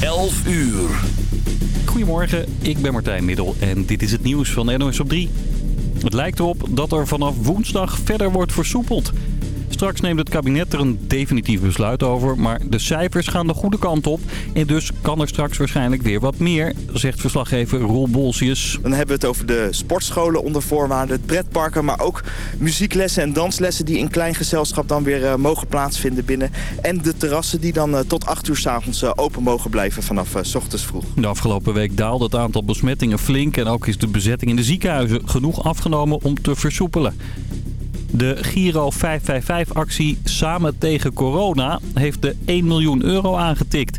11 uur. Goedemorgen, ik ben Martijn Middel en dit is het nieuws van NOS op 3. Het lijkt erop dat er vanaf woensdag verder wordt versoepeld. Straks neemt het kabinet er een definitief besluit over, maar de cijfers gaan de goede kant op. En dus kan er straks waarschijnlijk weer wat meer, zegt verslaggever Roel Bolsius. Dan hebben we het over de sportscholen onder voorwaarden, pretparken, maar ook muzieklessen en danslessen die in klein gezelschap dan weer uh, mogen plaatsvinden binnen. En de terrassen die dan uh, tot 8 uur s avonds uh, open mogen blijven vanaf s ochtends vroeg. De afgelopen week daalde het aantal besmettingen flink en ook is de bezetting in de ziekenhuizen genoeg afgenomen om te versoepelen. De Giro 555-actie Samen tegen corona heeft de 1 miljoen euro aangetikt.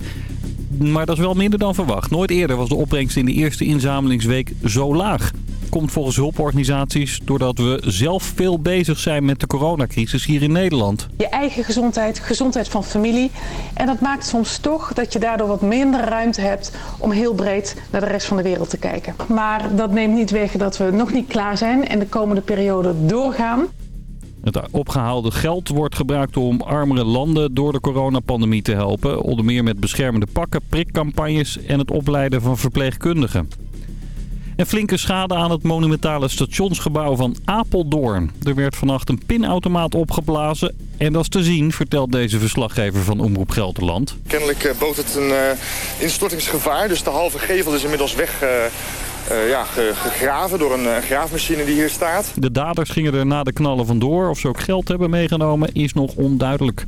Maar dat is wel minder dan verwacht. Nooit eerder was de opbrengst in de eerste inzamelingsweek zo laag. Komt volgens hulporganisaties doordat we zelf veel bezig zijn met de coronacrisis hier in Nederland. Je eigen gezondheid, gezondheid van familie. En dat maakt soms toch dat je daardoor wat minder ruimte hebt om heel breed naar de rest van de wereld te kijken. Maar dat neemt niet weg dat we nog niet klaar zijn en de komende periode doorgaan. Het opgehaalde geld wordt gebruikt om armere landen door de coronapandemie te helpen. Onder meer met beschermende pakken, prikcampagnes en het opleiden van verpleegkundigen. En flinke schade aan het monumentale stationsgebouw van Apeldoorn. Er werd vannacht een pinautomaat opgeblazen. En dat is te zien, vertelt deze verslaggever van Omroep Gelderland. Kennelijk bood het een uh, instortingsgevaar. Dus de halve gevel is inmiddels weg... Uh uh, ja, gegraven door een uh, graafmachine die hier staat. De daders gingen er na de knallen vandoor. Of ze ook geld hebben meegenomen is nog onduidelijk.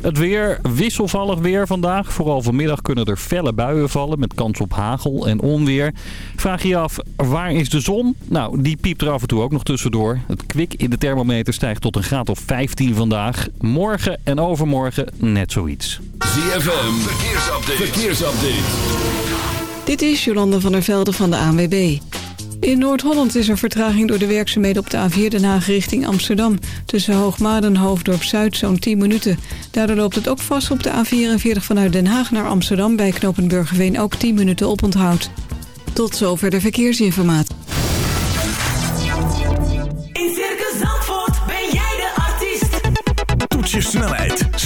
Het weer, wisselvallig weer vandaag. Vooral vanmiddag kunnen er felle buien vallen met kans op hagel en onweer. Vraag je je af, waar is de zon? Nou, die piept er af en toe ook nog tussendoor. Het kwik in de thermometer stijgt tot een graad of 15 vandaag. Morgen en overmorgen net zoiets. ZFM, verkeersupdate. verkeersupdate. Dit is Jolande van der Velde van de ANWB. In Noord-Holland is er vertraging door de werkzaamheden op de A4 Den Haag richting Amsterdam. Tussen Hoogmaden en Hoofddorp-Zuid zo'n 10 minuten. Daardoor loopt het ook vast op de A44 vanuit Den Haag naar Amsterdam... bij Knopenburgerveen ook 10 minuten oponthoud. Tot zover de verkeersinformatie.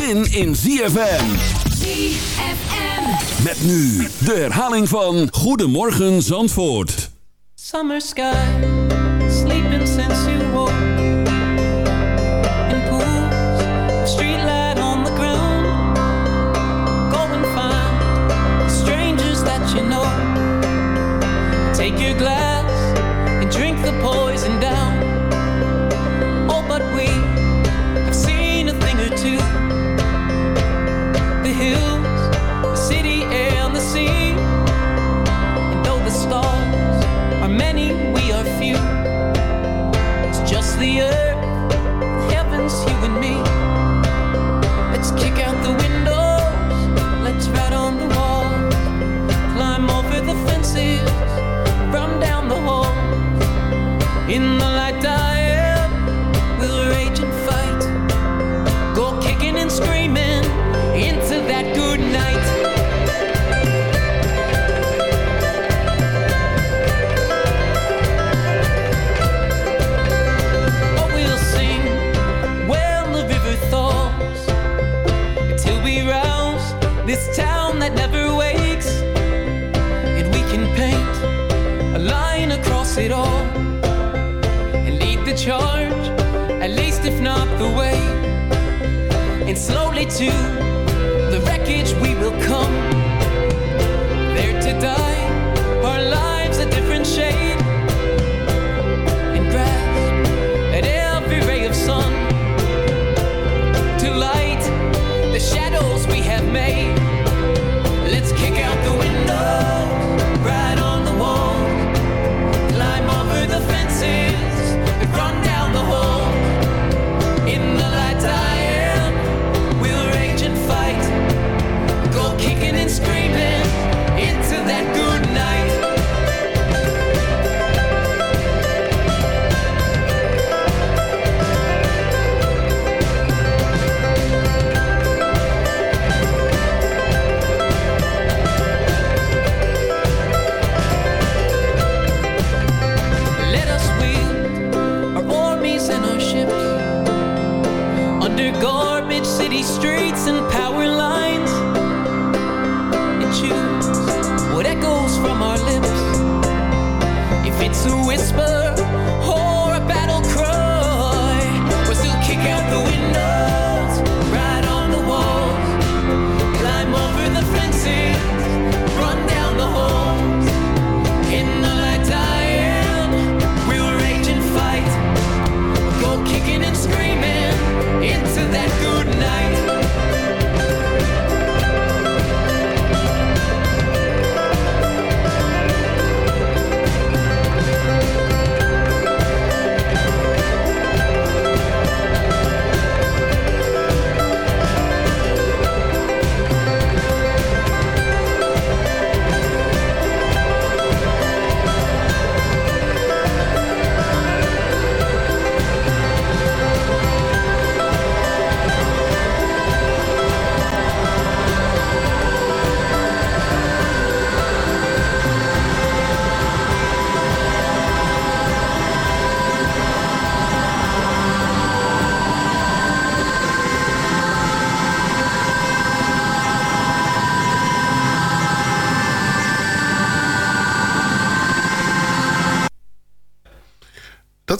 zin in ZFM. ZFM. Met nu de herhaling van Goedemorgen Zandvoort. Summer sky, sleeping since you woke. In pools, streetlight on the ground. Go and find strangers that you know. Take your glass and drink the to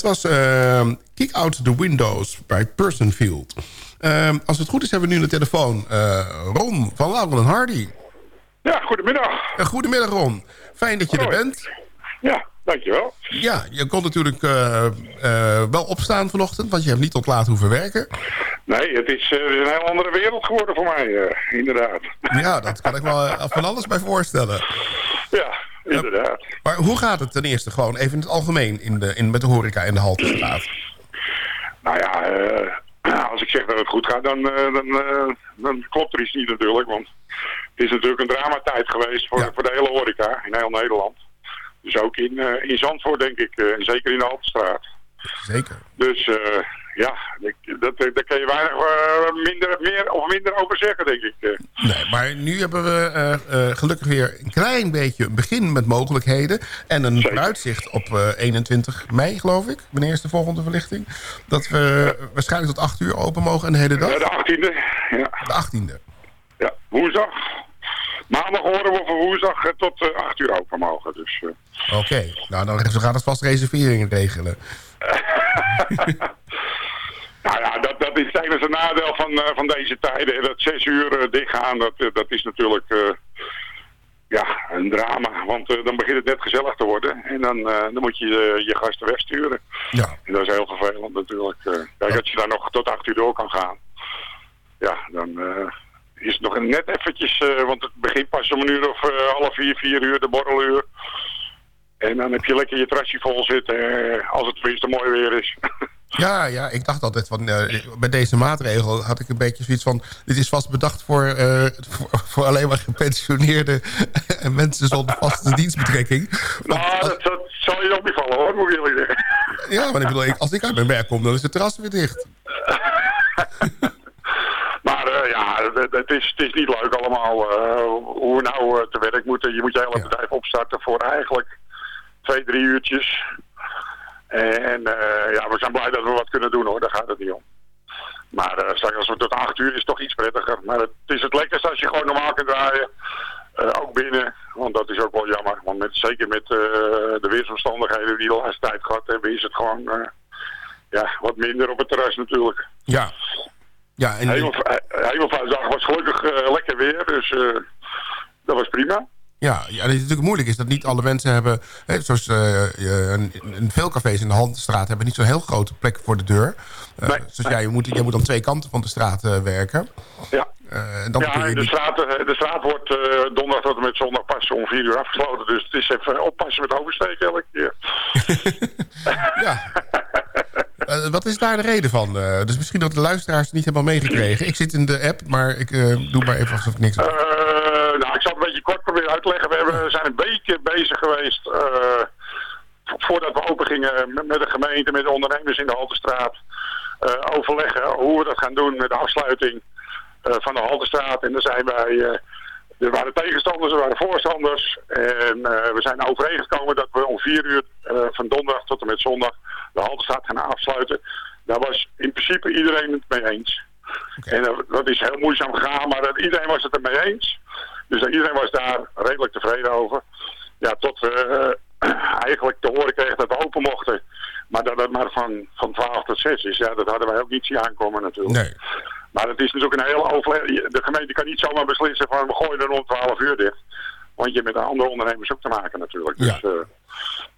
was eh, Kick Out the Windows bij Personfield. Eh, als het goed is hebben we nu de telefoon eh, Ron van Laurel en Hardy. Ja, goedemiddag. Uh, goedemiddag Ron. Fijn dat je er bent. Ja, dankjewel. Ja, je kon natuurlijk eh, eh, wel opstaan vanochtend, want je hebt niet tot laat hoeven werken. Nee, het is, eh, een heel andere wereld geworden voor mij, eh, inderdaad. Ja, dat kan ik wel eh, van alles bij voorstellen. Ja, inderdaad. Maar hoe gaat het ten eerste gewoon even in het algemeen in de, in, met de horeca in de Haltestraat? Nou ja, eh, als ik zeg dat het goed gaat, dan, eh, dan, eh, dan klopt er iets niet natuurlijk. Want het is natuurlijk een dramatijd geweest voor, voor de hele horeca in heel Nederland. Dus ook in, in Zandvoort, denk ik. en zeker in de Alpenstraat. Zeker. Dus ja, dat, daar kan je weinig eh, minder, meer of minder over zeggen, denk ik. eh. Nee, maar nu hebben we eh, gelukkig weer een klein beetje een begin met mogelijkheden. En een vooruitzicht op eh, 21 mei, geloof ik. Wanneer is de volgende verlichting? Dat we waarschijnlijk tot 8 uur open mogen de hele dag. Ja, de 18e. Ja. De 18e. Ja, woensdag. Maandag horen we voor woensdag tot eh, 8 uur open mogen. Dus, Oké, nou dan gaan we vast reserveringen regelen. nou ja, dat, dat is tijdens een nadeel van, eh, van deze tijden. Dat 6 uur uh, dichtgaan, dat, eh, dat is natuurlijk eh, ja, een drama. Want eh, dan begint het net gezellig te worden. En dan, eh, dan moet je eh, je gasten wegsturen. Ja. En dat is heel vervelend natuurlijk. eh. kijk, als je daar nog tot 8 uur door kan gaan. Ja, dan eh, is het nog net eventjes... eh, want het begint pas om een uur of eh, half vier, vier uur, de borreluur. En dan heb je lekker je trasje vol zitten, eh, als het tenminste mooi weer is. Ja, ja, ik dacht altijd van, eh, bij deze maatregel had ik een beetje zoiets van... dit is vast bedacht voor, eh, voor, voor alleen maar gepensioneerde en mensen zonder vaste dienstbetrekking. nou, dat, dat zal je ook niet vallen hoor, moet ik jullie zeggen. Ja, maar ik bedoel, als ik uit mijn werk kom, dan is het terras weer dicht. Maar eh, ja, het, is, het is niet leuk allemaal hoe we nou te werk moeten. Je moet je hele bedrijf opstarten voor eigenlijk twee, drie uurtjes. En eh, ja, we zijn blij dat we wat kunnen doen hoor, daar gaat het niet om. Maar eh, straks als we tot acht uur is het toch iets prettiger. Maar het is het lekkerste als je gewoon normaal kan draaien. Eh, ook binnen, want dat is ook wel jammer. Want met, zeker met de weersomstandigheden die we de laatste tijd gehad hebben, is het gewoon ja, wat minder op het terras natuurlijk. Ja. Ja, en, Helemaal, Hemelvaartsdag was gelukkig lekker weer, dus dat was prima. Ja, ja, het is natuurlijk moeilijk is dat niet alle mensen hebben... Hè, zoals eh, je- een, een veel cafés in de Handstraat hebben niet zo'n heel grote plek voor de deur. Eh, dus jij, je moet, jij moet aan twee kanten van de straat eh, werken. Ja. En dan ja, je de niet- straat, de straat wordt donderdag tot en met zondag pas om vier uur afgesloten. Dus het is even oppassen met oversteken elke keer. Eh, wat is daar de reden van? Dus misschien dat de luisteraars het niet helemaal meegekregen. Ik zit in de app, maar ik doe maar even alsof ik niks Eh, nou, ik zal het een beetje kort proberen je uitleggen. We hebben, zijn een week bezig geweest eh, voordat we open gingen met, de gemeente, met de ondernemers in de Haltestraat. eh, overleggen hoe we dat gaan doen met de afsluiting eh, van de Haltestraat. En dan zijn wij, eh, er waren tegenstanders, er waren voorstanders. En eh, we zijn overeengekomen dat we om vier uur eh, van donderdag tot en met zondag de Haltestraat gaan afsluiten. Daar was in principe iedereen het mee eens. En dat, is heel moeizaam gegaan, maar iedereen was het er mee eens. Dus iedereen was daar redelijk tevreden over. Ja, tot we eh, eigenlijk te horen kregen dat we open mochten. Maar dat het maar van, van 12 tot 6 is, ja, dat hadden wij ook niet zien aankomen natuurlijk. Nee. Maar het is natuurlijk een hele overleg. De gemeente kan niet zomaar beslissen van we gooien er rond 12 uur dicht. Want je hebt met andere ondernemers ook te maken natuurlijk. Dus eh,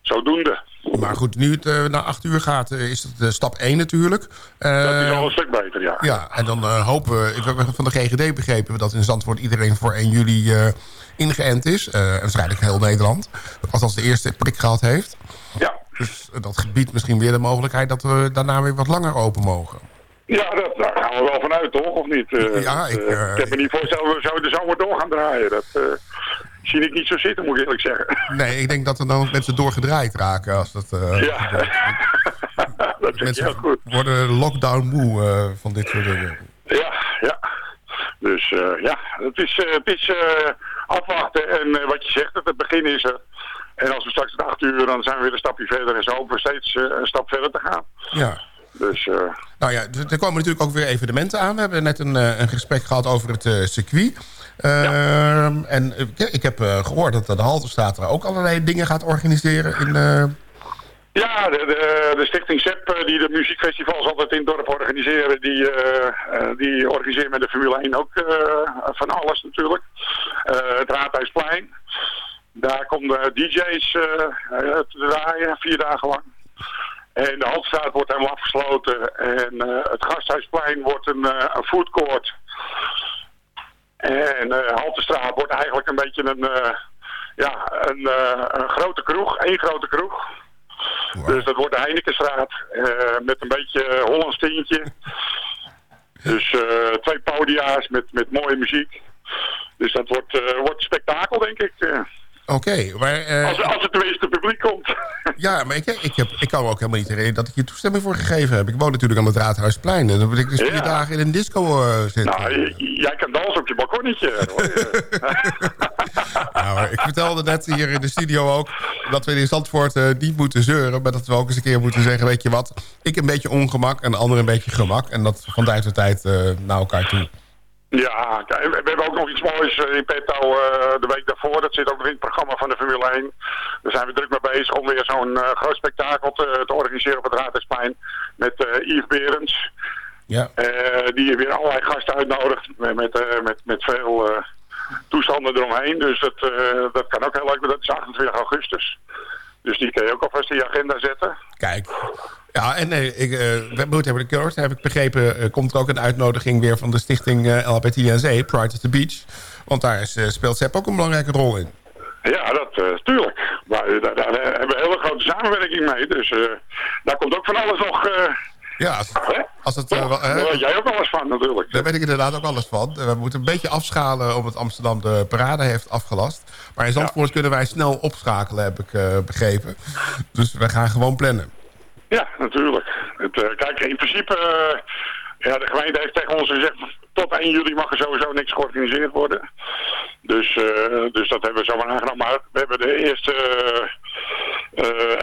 zodoende. Maar goed, nu het eh, naar acht uur gaat, eh, is het eh, stap 1 natuurlijk. Dat is al een stuk beter, ja. Ja, en dan hopen we... Ik heb van de GGD begrepen dat in Zandvoort iedereen voor 1 juli ingeënt is. En waarschijnlijk heel Nederland. Althans de eerste prik gehad heeft. Ja. Dus dat biedt misschien weer de mogelijkheid dat we daarna weer wat langer open mogen. Ja, dat, daar gaan we wel vanuit, toch? Of niet? Ja, ik, ik heb me niet voorstellen we zo de zomer door gaan draaien. Dat zie ik niet zo zitten, moet ik eerlijk zeggen. Nee, ik denk dat er dan ook mensen doorgedraaid raken. Als dat, eh, Ja, dat mensen heel goed. worden lockdown moe eh, van dit soort dingen. Ja, ja. Dus eh, ja, het is, het is afwachten. En wat je zegt, dat het begin is er. En als we straks om acht uur, dan zijn we weer een stapje verder. En zo hopen we steeds een stap verder te gaan. Ja. Dus Nou ja, er komen natuurlijk ook weer evenementen aan. We hebben net een, een gesprek gehad over het circuit. Ehm, En eh, ik- heb eh, gehoord dat de Halterstraat er ook allerlei dingen gaat organiseren. In, eh, ja, de, de, stichting ZEP, die de muziekfestivals altijd in het dorp organiseren, die, die organiseert met de Formule 1 ook van alles natuurlijk. Eh, het Raadhuisplein. Daar komen DJ's te draaien, vier dagen lang. En de Haltestraat wordt helemaal afgesloten. En het Gasthuisplein wordt een, een foodcourt. En eh Haltestraat wordt eigenlijk een beetje een, eh, ja, een, eh, een grote kroeg, één grote kroeg. Dus dat wordt de Heinekenstraat met een beetje Hollands tintje. Dus twee podia's met, met mooie muziek. Dus dat wordt, wordt spektakel, denk ik. Eh. Oké, maar... eh, als, als het tenminste publiek komt. ja, maar ik, ik, heb, ik kan me ook helemaal niet herinneren dat ik je toestemming voor gegeven heb. Ik woon natuurlijk aan het Raadhuisplein. En dan moet ik dus vier Ja. dagen in een disco eh, zitten. Nou, j- jij kan dansen op je balkonnetje. Nou, ik vertelde net hier in de studio ook... dat we in Zandvoort eh, niet moeten zeuren... maar dat we ook eens een keer moeten zeggen... weet je wat, ik een beetje ongemak en de ander een beetje gemak. En dat van tijd tot tijd eh, naar elkaar toe. Ja, we hebben ook nog iets moois eh, in petto eh, de week daarvoor. Dat zit ook nog in het programma van de Formule 1. Daar zijn we druk mee bezig om weer zo'n eh, groot spektakel te, te organiseren op het Raadhuisplein. Met Yves Berends. Ja. Die weer allerlei gasten uitnodigt met, met, met, veel toestanden eromheen. Dus dat, eh, dat kan ook heel leuk, maar dat is 28 augustus. Dus die kun je ook alvast in je agenda zetten. Kijk. Ja, en nee, ik, we moeten hebben gehoord, heb ik begrepen... eh, komt er ook een uitnodiging weer van de stichting eh LHBTNC, Pride at the Beach. Want daar is, speelt Sepp ook een belangrijke rol in. Ja, dat uh, tuurlijk. Maar daar, daar hebben we een hele grote samenwerking mee. Dus daar komt ook van alles nog... Ja, als, hè? als het... eh, Daar weet jij ook alles van natuurlijk. Daar weet ik inderdaad ook alles van. We moeten een beetje afschalen omdat Amsterdam de parade heeft afgelast. Maar in Zandvoort kunnen wij snel opschakelen, heb ik eh, begrepen. Dus we gaan gewoon plannen. Ja, natuurlijk. Het, eh, kijk, in principe... ja, de gemeente heeft tegen ons gezegd... tot 1 juli mag er sowieso niks georganiseerd worden. Dus, dus dat hebben we zomaar aangenomen. Maar we hebben de eerste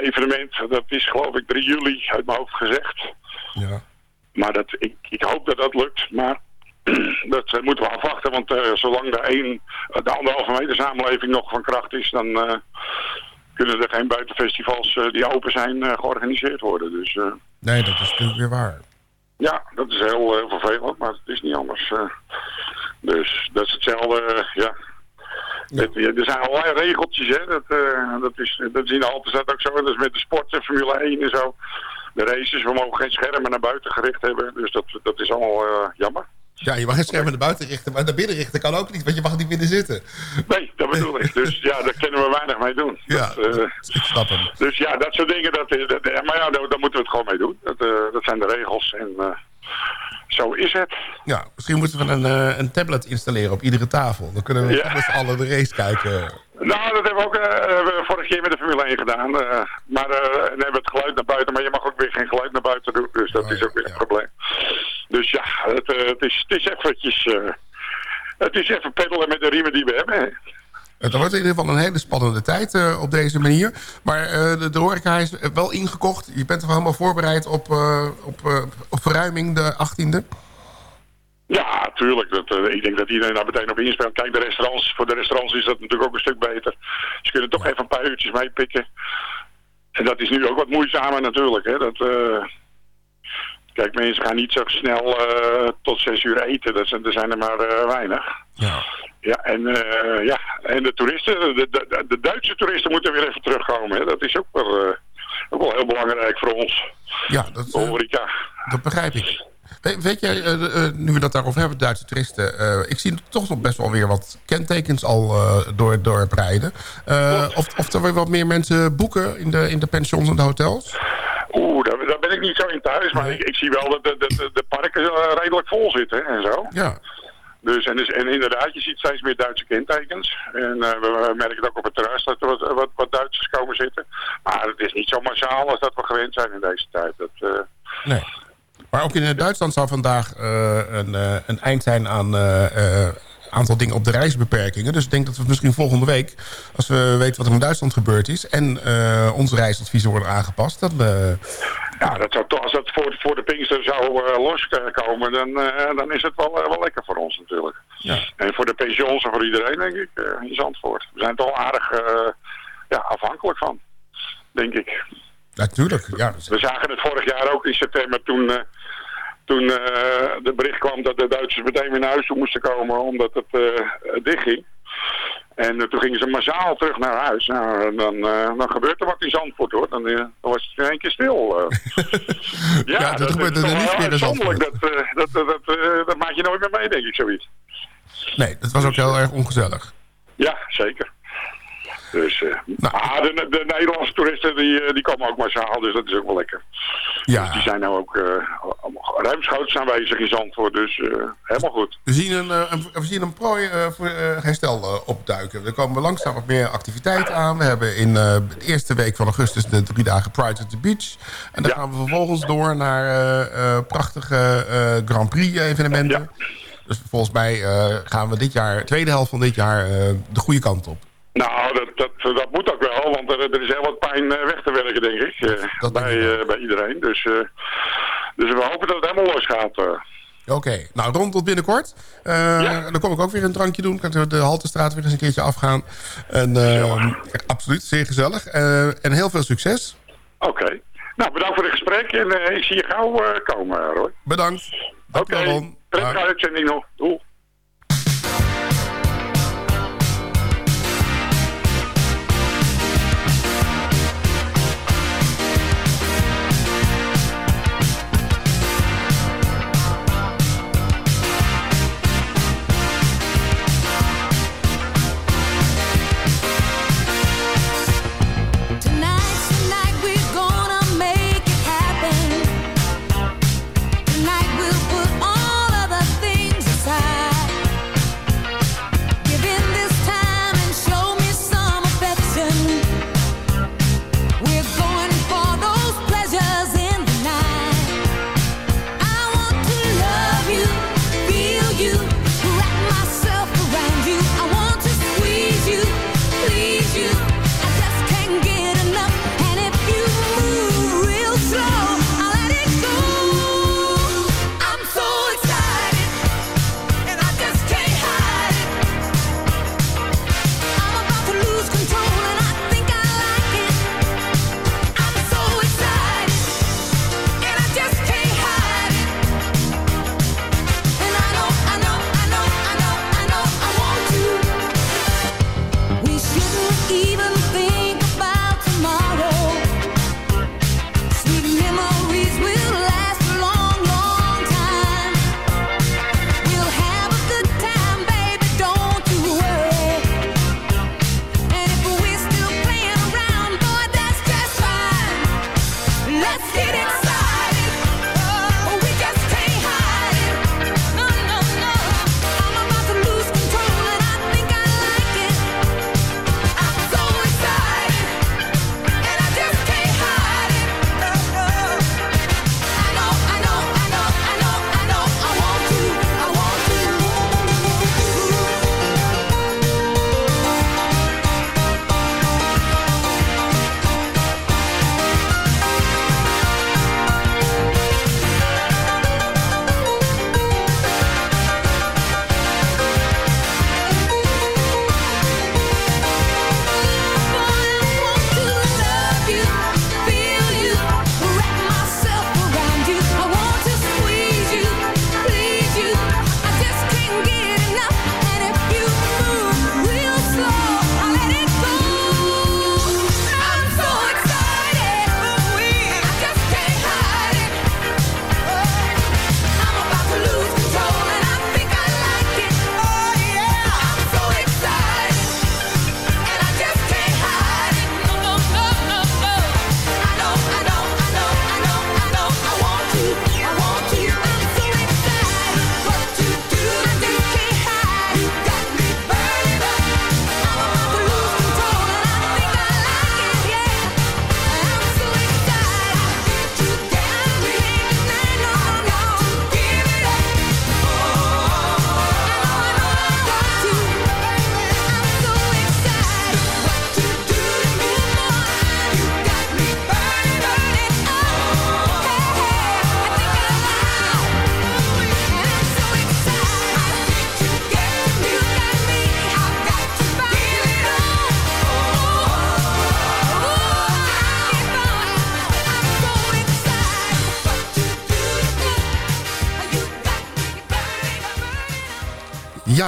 evenement... dat is geloof ik 3 juli uit mijn hoofd gezegd. Ja. Maar dat, ik, ik hoop dat dat lukt. Maar dat eh, moeten we afwachten. Want eh, zolang de, een, de anderhalve meter samenleving nog van kracht is... dan eh, kunnen er geen buitenfestivals die open zijn georganiseerd worden. Dus Nee, dat is natuurlijk weer waar. ja, dat is heel vervelend. Maar het is niet anders. dus dat is hetzelfde. ja. Het- ja, er zijn allerlei regeltjes, hè. Dat, dat, is, dat is in de Halterstad ook zo. Dat is met de sport en Formule 1 en zo. De races, we mogen geen schermen naar buiten gericht hebben. Dus dat, dat is allemaal eh, jammer. Ja, je mag het scherm naar buiten richten, maar naar binnen richten kan ook niet, want je mag niet binnen zitten. Nee, dat bedoel ik. Dus ja, daar kunnen we weinig mee doen. Ja, Dat, eh, ik snap hem. dus ja, dat soort dingen, dat, is- dat, maar ja, daar, daar moeten we het gewoon mee doen. Dat, eh, dat zijn de regels. En eh, zo is het. Ja, misschien moeten we een, eh, een tablet installeren op iedere tafel. Dan kunnen we Ja. met z'n allen de race kijken. Nou, dat hebben we ook we vorige keer met de Formule 1 gedaan. eh, maar eh, dan hebben we het geluid naar buiten. Maar je mag ook weer geen geluid naar buiten doen. Dus dat is ook weer een probleem. Dus ja, het, het, is, het is eventjes... het is even peddelen met de riemen die we hebben. Het wordt in ieder geval een hele spannende tijd eh, op deze manier. Maar eh, de, de horeca is wel ingekocht. Je bent er wel helemaal voorbereid op, eh, op, op verruiming de 18e. Ja, tuurlijk. Dat, ik denk dat iedereen daar meteen op inspeelt. Kijk, de restaurants, voor de restaurants is dat natuurlijk ook een stuk beter. Ze kunnen toch even een paar uurtjes meepikken. En dat is nu ook wat moeizamer natuurlijk. Hè? Dat, Kijk, mensen gaan niet zo snel tot zes uur eten. Dat zijn, er zijn er maar weinig. Ja. Ja, en, eh, ja, en de toeristen, de, de, de Duitse toeristen moeten weer even terugkomen. Hè? Dat is ook wel, eh, ook wel heel belangrijk voor ons. Ja, dat, horeca. dat begrijp ik. We- weet jij, eh, eh, nu we dat daarover hebben, Duitse toeristen... eh, ik zie toch nog best wel weer wat kentekens al eh, door het dorp rijden. Eh, of, of er weer wat meer mensen boeken in de, in de pensions en de hotels? Oeh, daar, daar ben ik niet zo in thuis. Maar ik, ik zie wel dat de, de, de, parken eh, redelijk vol zitten en zo. Ja. Dus, en, dus, en inderdaad, je ziet steeds meer Duitse kentekens. En eh, we, we merken het ook op het terras dat er wat, wat, Duitsers komen zitten. Maar het is niet zo massaal als dat we gewend zijn in deze tijd. Dat, eh, Nee. Maar ook in Duitsland zal vandaag eh, een, een eind zijn aan aantal dingen op de reisbeperkingen. Dus ik denk dat we misschien volgende week, als we weten wat er in Duitsland gebeurd is... en onze reisadviezen worden aangepast, dan... eh, ja, dat zou, toch- als dat voor, voor de Pinkster zou eh, loskomen, dan, eh, dan is het wel, eh, wel lekker voor ons natuurlijk. Ja. En voor de pensions en voor iedereen, denk ik, eh, in Zandvoort. We zijn er toch aardig eh, ja, afhankelijk van, denk ik. natuurlijk, ja. We zagen het vorig jaar ook in september toen, eh, toen eh, de bericht kwam dat de Duitsers meteen weer naar huis toe moesten komen omdat het eh dichtging. En eh, toen gingen ze massaal terug naar huis. Nou, en dan, eh, dan gebeurt er wat in Zandvoort hoor. Dan, eh, dan was het in één keer stil. eh. ja, dat gebeurt er niet meer in uitzonderlijk. Dat, eh, dat, dat, dat, eh, dat maak je nooit meer mee, denk ik, zoiets. Nee, dat was ook heel erg ongezellig. Ja, zeker. Dus, eh, Nou. ah, de, de Nederlandse toeristen die, eh, die komen ook massaal, dus dat is ook wel lekker. Ja. Dus die zijn nou ook allemaal ruimschoots aanwezig in Zandvoort, dus helemaal goed. We zien een, een, we zien een prooi voor herstel opduiken. Er komen langzaam wat meer activiteit aan. We hebben in de eerste week van augustus de drie dagen Pride at the Beach. En dan gaan we vervolgens door naar prachtige Grand Prix evenementen. Dus volgens mij gaan we dit jaar, tweede helft van dit jaar, de goede kant op. Nou, dat, dat, dat moet ook wel, want er, er is heel wat pijn eh, weg te werken, denk ik, eh, bij, eh, bij iedereen. Dus, dus we hopen dat het helemaal losgaat. eh. Oké, nou rond tot binnenkort. Dan kom ik ook weer een drankje doen. Kan de Haltestraat weer eens een keertje afgaan. En, absoluut, zeer gezellig. En heel veel succes. Oké. Nou, bedankt voor het gesprek en ik zie je gauw komen, Roy. Bedankt. Oké, Ron. prettige uitzending nog. Doei.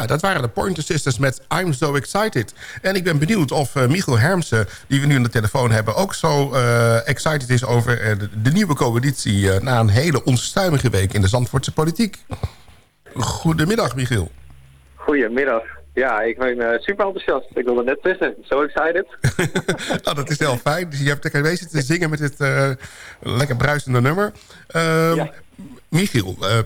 Dat waren de Pointer Sisters met I'm So Excited. En ik ben benieuwd of eh, Michiel Hermsen, die we nu aan de telefoon hebben... ook zo eh, excited is over eh, de, de nieuwe coalitie... eh, na een hele onstuimige week in de Zandvoortse politiek. Goedemiddag, Michiel. Goedemiddag. Ja, ik ben eh, super enthousiast. Ik wilde net zeggen, so excited. nou, dat is heel fijn. Dus je hebt lekker bezig te zingen met dit eh, lekker bruisende nummer. Ehm, Michiel, eh,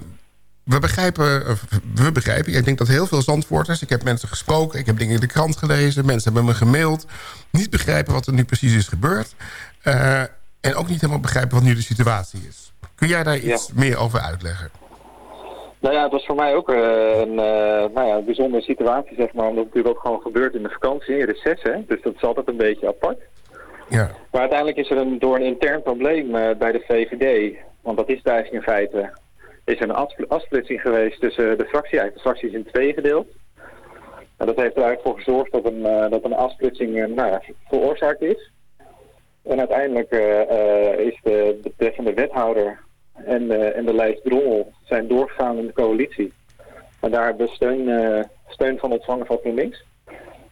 we begrijpen, of we begrijpen, ik denk dat heel veel Zandvoorters... ik heb mensen gesproken, ik heb dingen in de krant gelezen... mensen hebben me gemaild, niet begrijpen wat er nu precies is gebeurd... eh, en ook niet helemaal begrijpen wat nu de situatie is. Kun jij daar iets meer over uitleggen? Nou ja, het was voor mij ook eh, een, eh, nou ja, een bijzondere situatie, zeg maar. Omdat het natuurlijk ook gewoon gebeurt in de vakantie, in reces, hè. Dus dat is altijd een beetje apart. Ja. Maar uiteindelijk is er een, door een intern probleem eh, bij de VVD, want dat is het eigenlijk in feite, is er een afspl- afsplitsing geweest tussen de fractie. Eigenlijk de fractie is in twee gedeeld. Nou, dat heeft er eigenlijk voor gezorgd dat een, eh, dat een afsplitsing eh, nou veroorzaakt is. En uiteindelijk eh, is de betreffende wethouder en, en de lijst Drommel zijn doorgegaan in de coalitie. Maar daar hebben we steun, eh, steun van ontvangen van GroenLinks.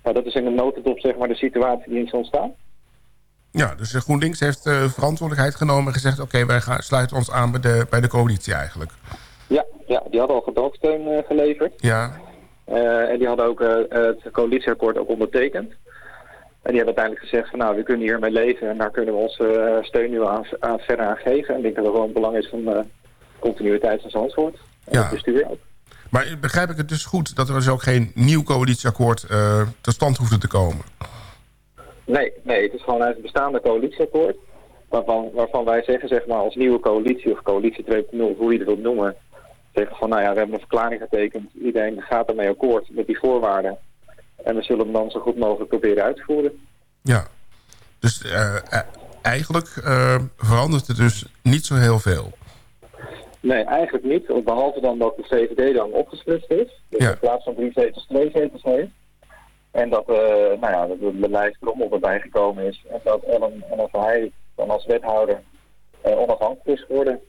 Nou, dat is in de notendop zeg maar de situatie die is ontstaan. Ja, dus GroenLinks heeft eh, verantwoordelijkheid genomen en gezegd... oké, wij gaan, sluiten ons aan bij de, bij de coalitie eigenlijk. Ja, ja die hadden al gedoogsteun eh, geleverd. Ja, Eh, en die hadden ook het coalitieakkoord ook ondertekend. En die hebben uiteindelijk gezegd van nou, we kunnen hiermee leven en daar kunnen we onze steun nu aan, aan verder aan geven. En ik denk dat het gewoon belang is van eh, continuïteit van Zandvoort. En Ja. het bestuur ook. maar begrijp ik het dus goed... dat er dus ook geen nieuw coalitieakkoord eh, tot stand hoefde te komen? Nee, nee, het is gewoon uit het bestaande coalitieakkoord. Waarvan, waarvan wij zeggen, zeg maar, als nieuwe coalitie of coalitie 2.0, hoe je het wilt noemen. Zeggen van, nou ja, we hebben een verklaring getekend. Iedereen gaat ermee akkoord met die voorwaarden. En we zullen hem dan zo goed mogelijk proberen uit te voeren. Ja. Dus eh, eh, eigenlijk eh, verandert het dus niet zo heel veel. Nee, eigenlijk niet. Behalve dan dat de VVD dan opgesplitst is. Dus Ja. in plaats van drie zetels, twee zetels heeft. En dat, eh nou ja, dat de lijst Krommel erbij gekomen is. En dat Ellen en of hij dan als wethouder eh, onafhankelijk is geworden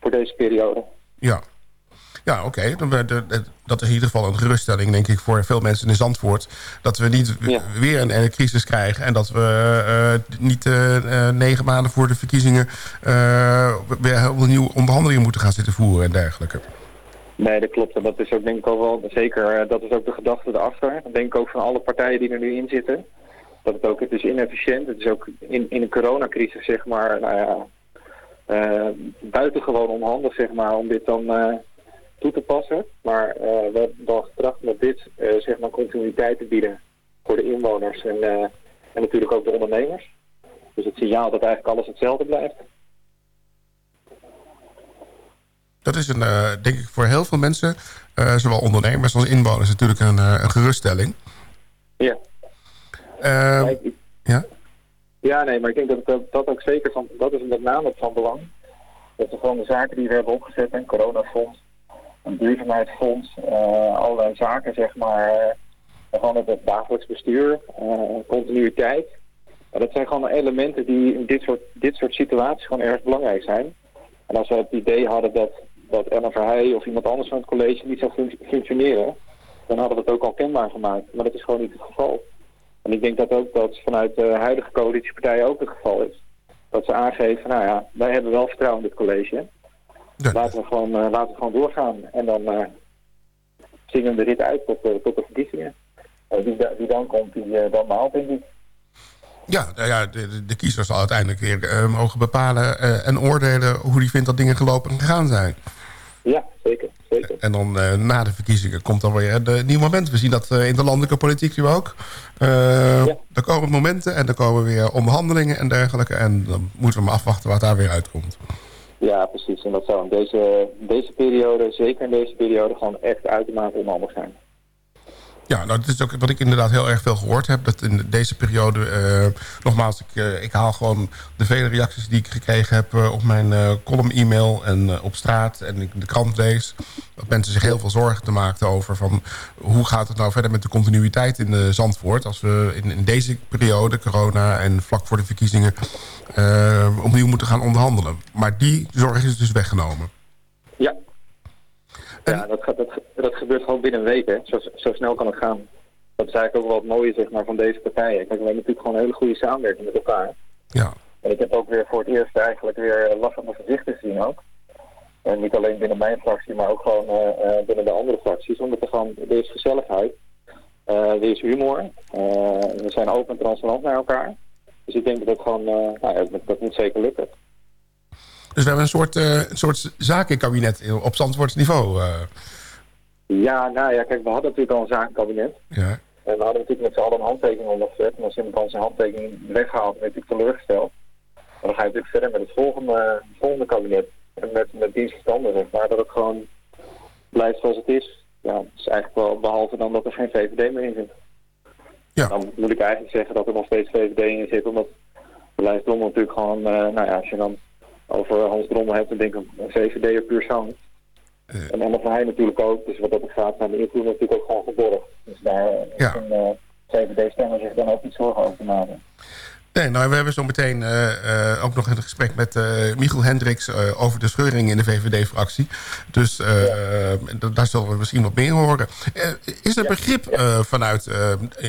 voor deze periode. Ja. Ja, oké. Dat is in ieder geval een geruststelling, denk ik, voor veel mensen in Zandvoort. Dat we niet weer een, een crisis krijgen. En dat we eh, niet eh, negen maanden voor de verkiezingen... eh, weer opnieuw onderhandelingen moeten gaan zitten voeren en dergelijke. Nee, dat klopt. En dat is ook denk ik ook wel, zeker, eh, dat is ook de gedachte erachter. Dat denk ik ook van alle partijen die er nu in zitten. Dat het ook, het is inefficiënt. Het is ook in, in een coronacrisis, zeg maar, nou ja, eh, buitengewoon onhandig, zeg maar, om dit dan eh, toe te passen. Maar we hebben dan getracht met dit, zeg maar, continuïteit te bieden voor de inwoners en, en natuurlijk ook de ondernemers. Dus het signaal dat eigenlijk alles hetzelfde blijft. Dat is een, eh, denk ik voor heel veel mensen, eh, zowel ondernemers als inwoners, natuurlijk een, eh, een geruststelling. Ja. Ja? Ja, nee, maar ik denk dat dat, dat ook zeker van, dat is met name van belang. Dat we gewoon de zaken die we hebben opgezet, een coronafonds, een duurzaamheidsfonds, eh allerlei zaken, zeg maar, eh, gewoon het, het dagelijks bestuur, eh, continuïteit. Dat zijn gewoon elementen die in dit soort, dit soort situaties gewoon erg belangrijk zijn. En als we het idee hadden dat, dat Ellen Verheij of iemand anders van het college niet zou fun- functioneren, dan hadden we het ook al kenbaar gemaakt. Maar dat is gewoon niet het geval. En ik denk dat ook dat vanuit de huidige coalitiepartijen ook het geval is. Dat ze aangeven, nou ja, wij hebben wel vertrouwen in dit college. Laten, we gewoon, eh, laten we gewoon doorgaan. En dan eh, zingen we de rit uit tot, de- tot de verkiezingen. Eh, wie, da- wie dan komt, die eh, dan behaalt, denk ik. Ja, nou ja de, de, kiezer zal uiteindelijk weer eh, mogen bepalen eh, en oordelen hoe die vindt dat dingen gelopen en gegaan zijn. Ja, zeker. zeker. En dan eh, na de verkiezingen komt dan weer een nieuw moment. We zien dat eh, in de landelijke politiek nu ook. Eh Er komen momenten en er komen weer onderhandelingen en dergelijke. En dan moeten we maar afwachten wat daar weer uitkomt. Ja, precies. En dat zou in deze, deze periode, zeker in deze periode, gewoon echt uitermate onhandig zijn. Ja, nou, dat is ook wat ik inderdaad heel erg veel gehoord heb. Dat in deze periode, eh, nogmaals, ik, eh, ik haal gewoon de vele reacties die ik gekregen heb eh, op mijn column-e-mail en op straat en ik de krant lees. Dat mensen zich heel veel zorgen te maakten over van hoe gaat het nou verder met de continuïteit in de Zandvoort. Als we in, in deze periode, corona en vlak voor de verkiezingen, opnieuw moeten gaan onderhandelen. Maar die zorg is dus weggenomen. Ja. Ja, dat, gaat, dat, dat gebeurt gewoon binnen een week, hè. Zo, zo snel kan het gaan. Dat is eigenlijk ook wel het mooie zeg maar, van deze partijen. Kijk, we hebben natuurlijk gewoon een hele goede samenwerking met elkaar. Ja. En ik heb ook weer voor het eerst eigenlijk weer lach op mijn gezicht gezien ook. En niet alleen binnen mijn fractie, maar ook gewoon eh, eh, binnen de andere fracties. Omdat er gewoon, er is gezelligheid, eh, er is humor, eh, we zijn open en transparant naar elkaar. Dus ik denk dat het gewoon, eh, nou ja, dat, dat moet zeker lukken. Dus we hebben een soort, eh, een soort zakenkabinet in- op Zandvoortsniveau. eh. Ja, nou ja, kijk, we hadden natuurlijk al een zakenkabinet. ja. En we hadden natuurlijk met z'n allen een handtekening ondergezet. En als iemand dan zijn handtekening weghaalt, je natuurlijk teleurgesteld. Maar dan ga je natuurlijk verder met het volgende, volgende kabinet. En met, met zeg maar, dat het gewoon blijft zoals het is. Ja, het is eigenlijk wel, behalve dan dat er geen VVD meer in zit. Ja. Dan moet ik eigenlijk zeggen dat er nog steeds VVD in zit, omdat Lijs Drommel natuurlijk gewoon, eh, nou ja, als je dan over Hans Drommel hebt, dan denk ik een VVD'er puur zang. En Anne van natuurlijk ook, dus wat dat gaat zijn de invloed natuurlijk ook gewoon geborgd. Dus daar Ja. een uh, VVD-stemmer zich dan ook niet zorgen over te maken. Nee, nou, we hebben zo meteen eh, eh, ook nog een gesprek met eh Michiel Hendricks over de scheuring in de VVD-fractie. Dus daar zullen we misschien wat meer horen. Is er begrip vanuit,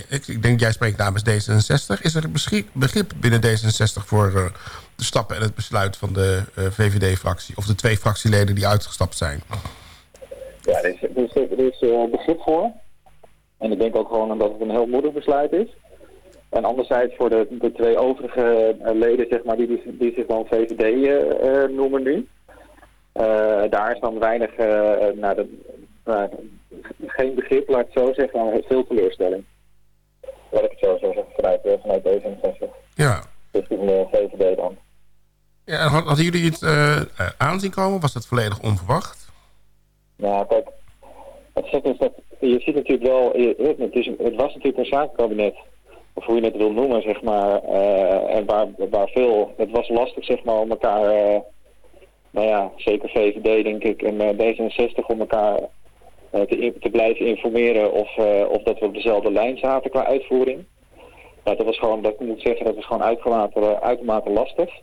ik, ik denk jij spreekt namens D66, is er begrip binnen D66 voor de stappen en het besluit van de VVD-fractie? Of de twee fractieleden die uitgestapt zijn? Ja, er is, er is, er is begrip voor. En ik denk ook gewoon omdat het een heel moedig besluit is. En anderzijds voor de, de twee overige eh, leden, zeg maar, die, die, die zich dan VVD eh, eh, noemen nu. Daar is dan weinig, nou, de, geen begrip, laat ik het zo zeggen, maar veel teleurstelling. Laat ik het zo zeggen, vanuit, vanuit D66. Ja. Richting de VVD dan. ja en had- hadden jullie het eh, aanzien komen? Was dat volledig onverwacht? Nou, kijk, het is dat je ziet natuurlijk wel, het, is, het was natuurlijk een zakenkabinet, of hoe je het wil noemen, zeg maar, eh, en waar, waar veel, het was lastig, zeg maar, om elkaar, eh, nou ja, zeker VVD, denk ik, en eh, D66, om elkaar te, te blijven informeren of, of dat we op dezelfde lijn zaten qua uitvoering. Nou, dat was gewoon, dat moet zeggen, dat was gewoon uitermate, uitermate lastig.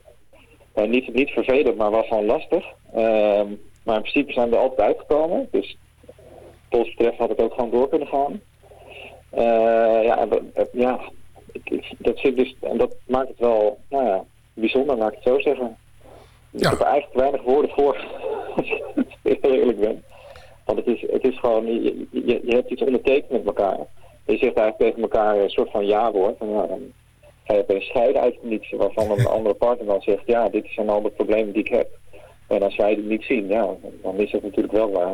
Niet, niet vervelend, maar wel gewoon lastig. Ehm, maar in principe zijn we altijd uitgekomen. Dus wat betreft had het ook gewoon door kunnen gaan. Eh, ja, ja dat, zit dus, en dat maakt het wel nou ja, bijzonder, laat ik het zo zeggen. Ik heb er eigenlijk weinig woorden voor, als ik heel eerlijk ben. Want het is, het is gewoon, je, je, je hebt iets ondertekend met elkaar. Je zegt eigenlijk tegen elkaar een soort van ja-woord. En ja, dan ga je opeens scheiden uit niets, waarvan een andere partner dan zegt, ja, dit zijn al de problemen die ik heb. En als zij het niet zien, ja, dan is het natuurlijk wel uh,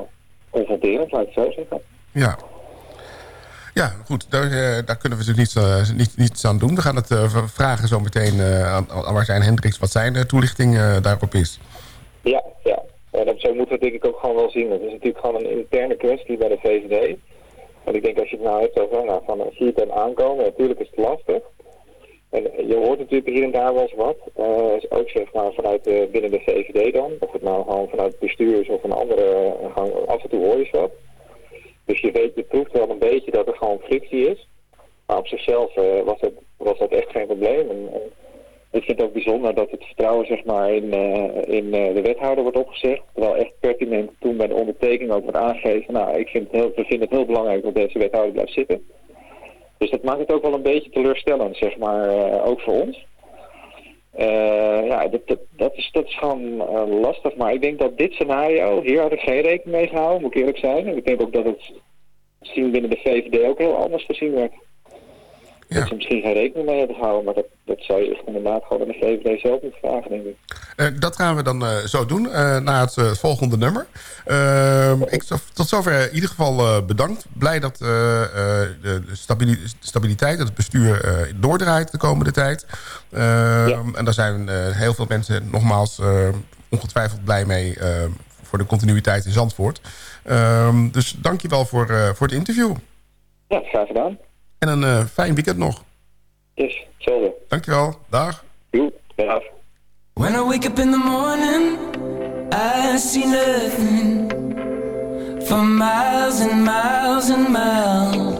confronterend, laat ik het zo zeggen. Ja. Ja, goed. Daar, eh, daar kunnen we natuurlijk niets, eh, niet, niets aan doen. We gaan het eh, vragen zo meteen aan, aan Martijn Hendricks... wat zijn toelichting daarop is. Ja, ja. En dat, zo moeten we denk ik ook gewoon wel zien. Het is natuurlijk gewoon een interne kwestie bij de VVD. Want ik denk als je het nou hebt over, nou, van, zie je het aankomen, natuurlijk is het lastig. En je hoort natuurlijk hier en daar wel eens wat. Ook zeg maar vanuit binnen de VVD dan. Of het nou gewoon vanuit het bestuur is of een andere. Af en toe hoor je eens wat. Dus je weet, je proeft wel een beetje dat er gewoon frictie is. Maar op zichzelf eh, was, het, was dat echt geen probleem. En, ik vind het ook bijzonder dat het vertrouwen zeg maar, in, eh, in eh, de wethouder wordt opgezegd. Terwijl echt pertinent toen bij de ondertekening ook wordt aangegeven. Nou, ik vind het heel, we vinden het heel belangrijk dat deze wethouder blijft zitten. Dus dat maakt het ook wel een beetje teleurstellend, zeg maar, ook voor ons. Eh, ja, dat, dat, is, dat is gewoon eh, lastig. Maar ik denk dat dit scenario, hier had ik geen rekening mee gehouden, moet ik eerlijk zijn. En ik denk ook dat het misschien binnen de VVD ook heel anders gezien werd. Dat ze misschien geen rekening mee hebben gehouden, maar dat, dat zou je echt inderdaad gewoon aan de VVD zelf moeten vragen, denk ik. Eh, dat gaan we dan eh, zo doen, eh na het volgende nummer. Ehm, ik, tot zover in ieder geval bedankt. Blij dat de de stabili- stabiliteit, dat het bestuur doordraait de komende tijd. Ehm, En daar zijn heel veel mensen nogmaals ongetwijfeld blij mee... eh, voor de continuïteit in Zandvoort. Ehm, dus dank je wel voor, voor het interview. Ja, graag gedaan. En een eh, fijn weekend nog. Yes, hetzelfde. Dankjewel. Dag. Doei. Dag. When I wake up in the morning, I see nothing for miles and miles and miles.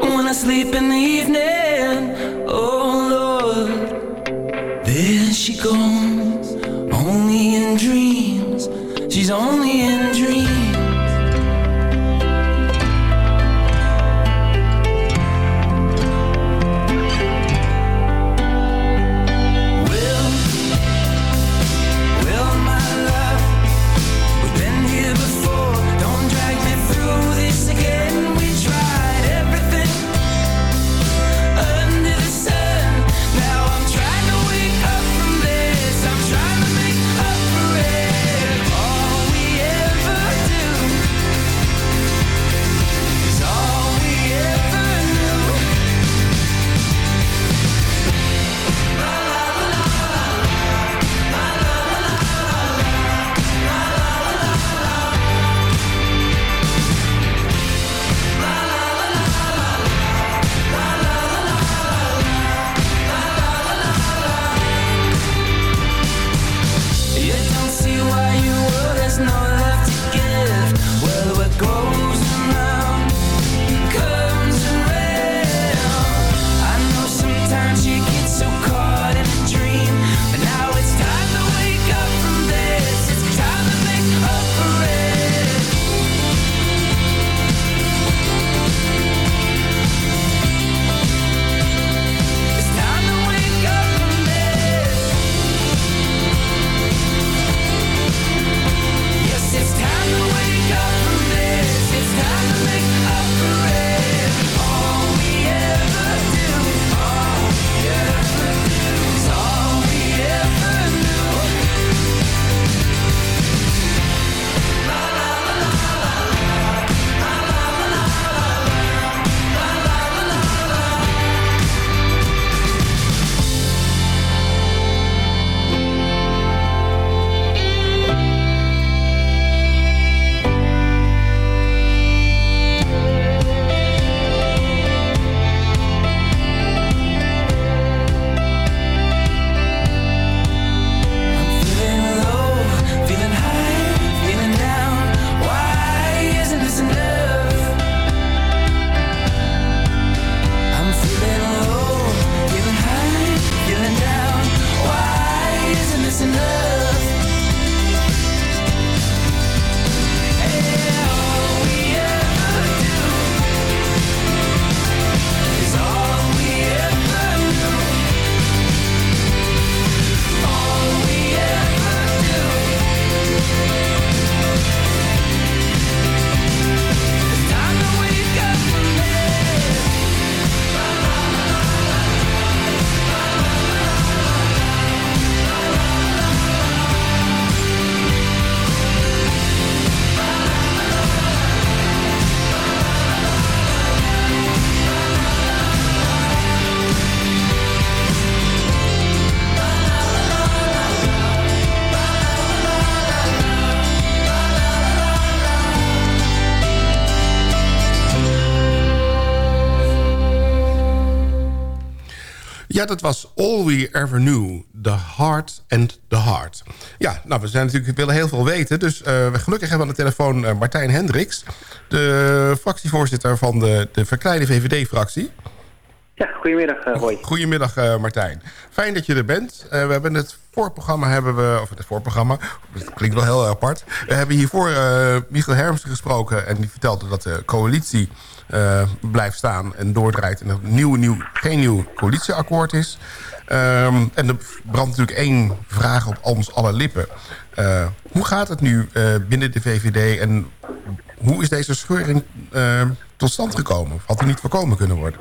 When I sleep in the evening, oh Lord, there she goes, only in dreams. She's only in dreams. Ja, dat was All We Ever Knew. The Heart and the Heart. Ja, nou, we zijn natuurlijk, we willen heel veel weten. Dus uh, gelukkig hebben we aan de telefoon uh, Martijn Hendricks... de fractievoorzitter van de, de verkleine VVD-fractie. Ja, goedemiddag uh, Roy. Goedemiddag uh, Martijn. Fijn dat je er bent. Uh, we hebben het voorprogramma hebben we, of het voorprogramma, dat klinkt wel heel apart. We hebben hiervoor Michiel Hermsen gesproken en die vertelde dat de coalitie blijft staan en doordraait en er nieuw, nieuw, geen nieuw coalitieakkoord is. Um, en er brandt natuurlijk één vraag op ons alle lippen. hoe gaat het nu binnen de VVD en hoe is deze scheuring tot stand gekomen? Had die niet voorkomen kunnen worden?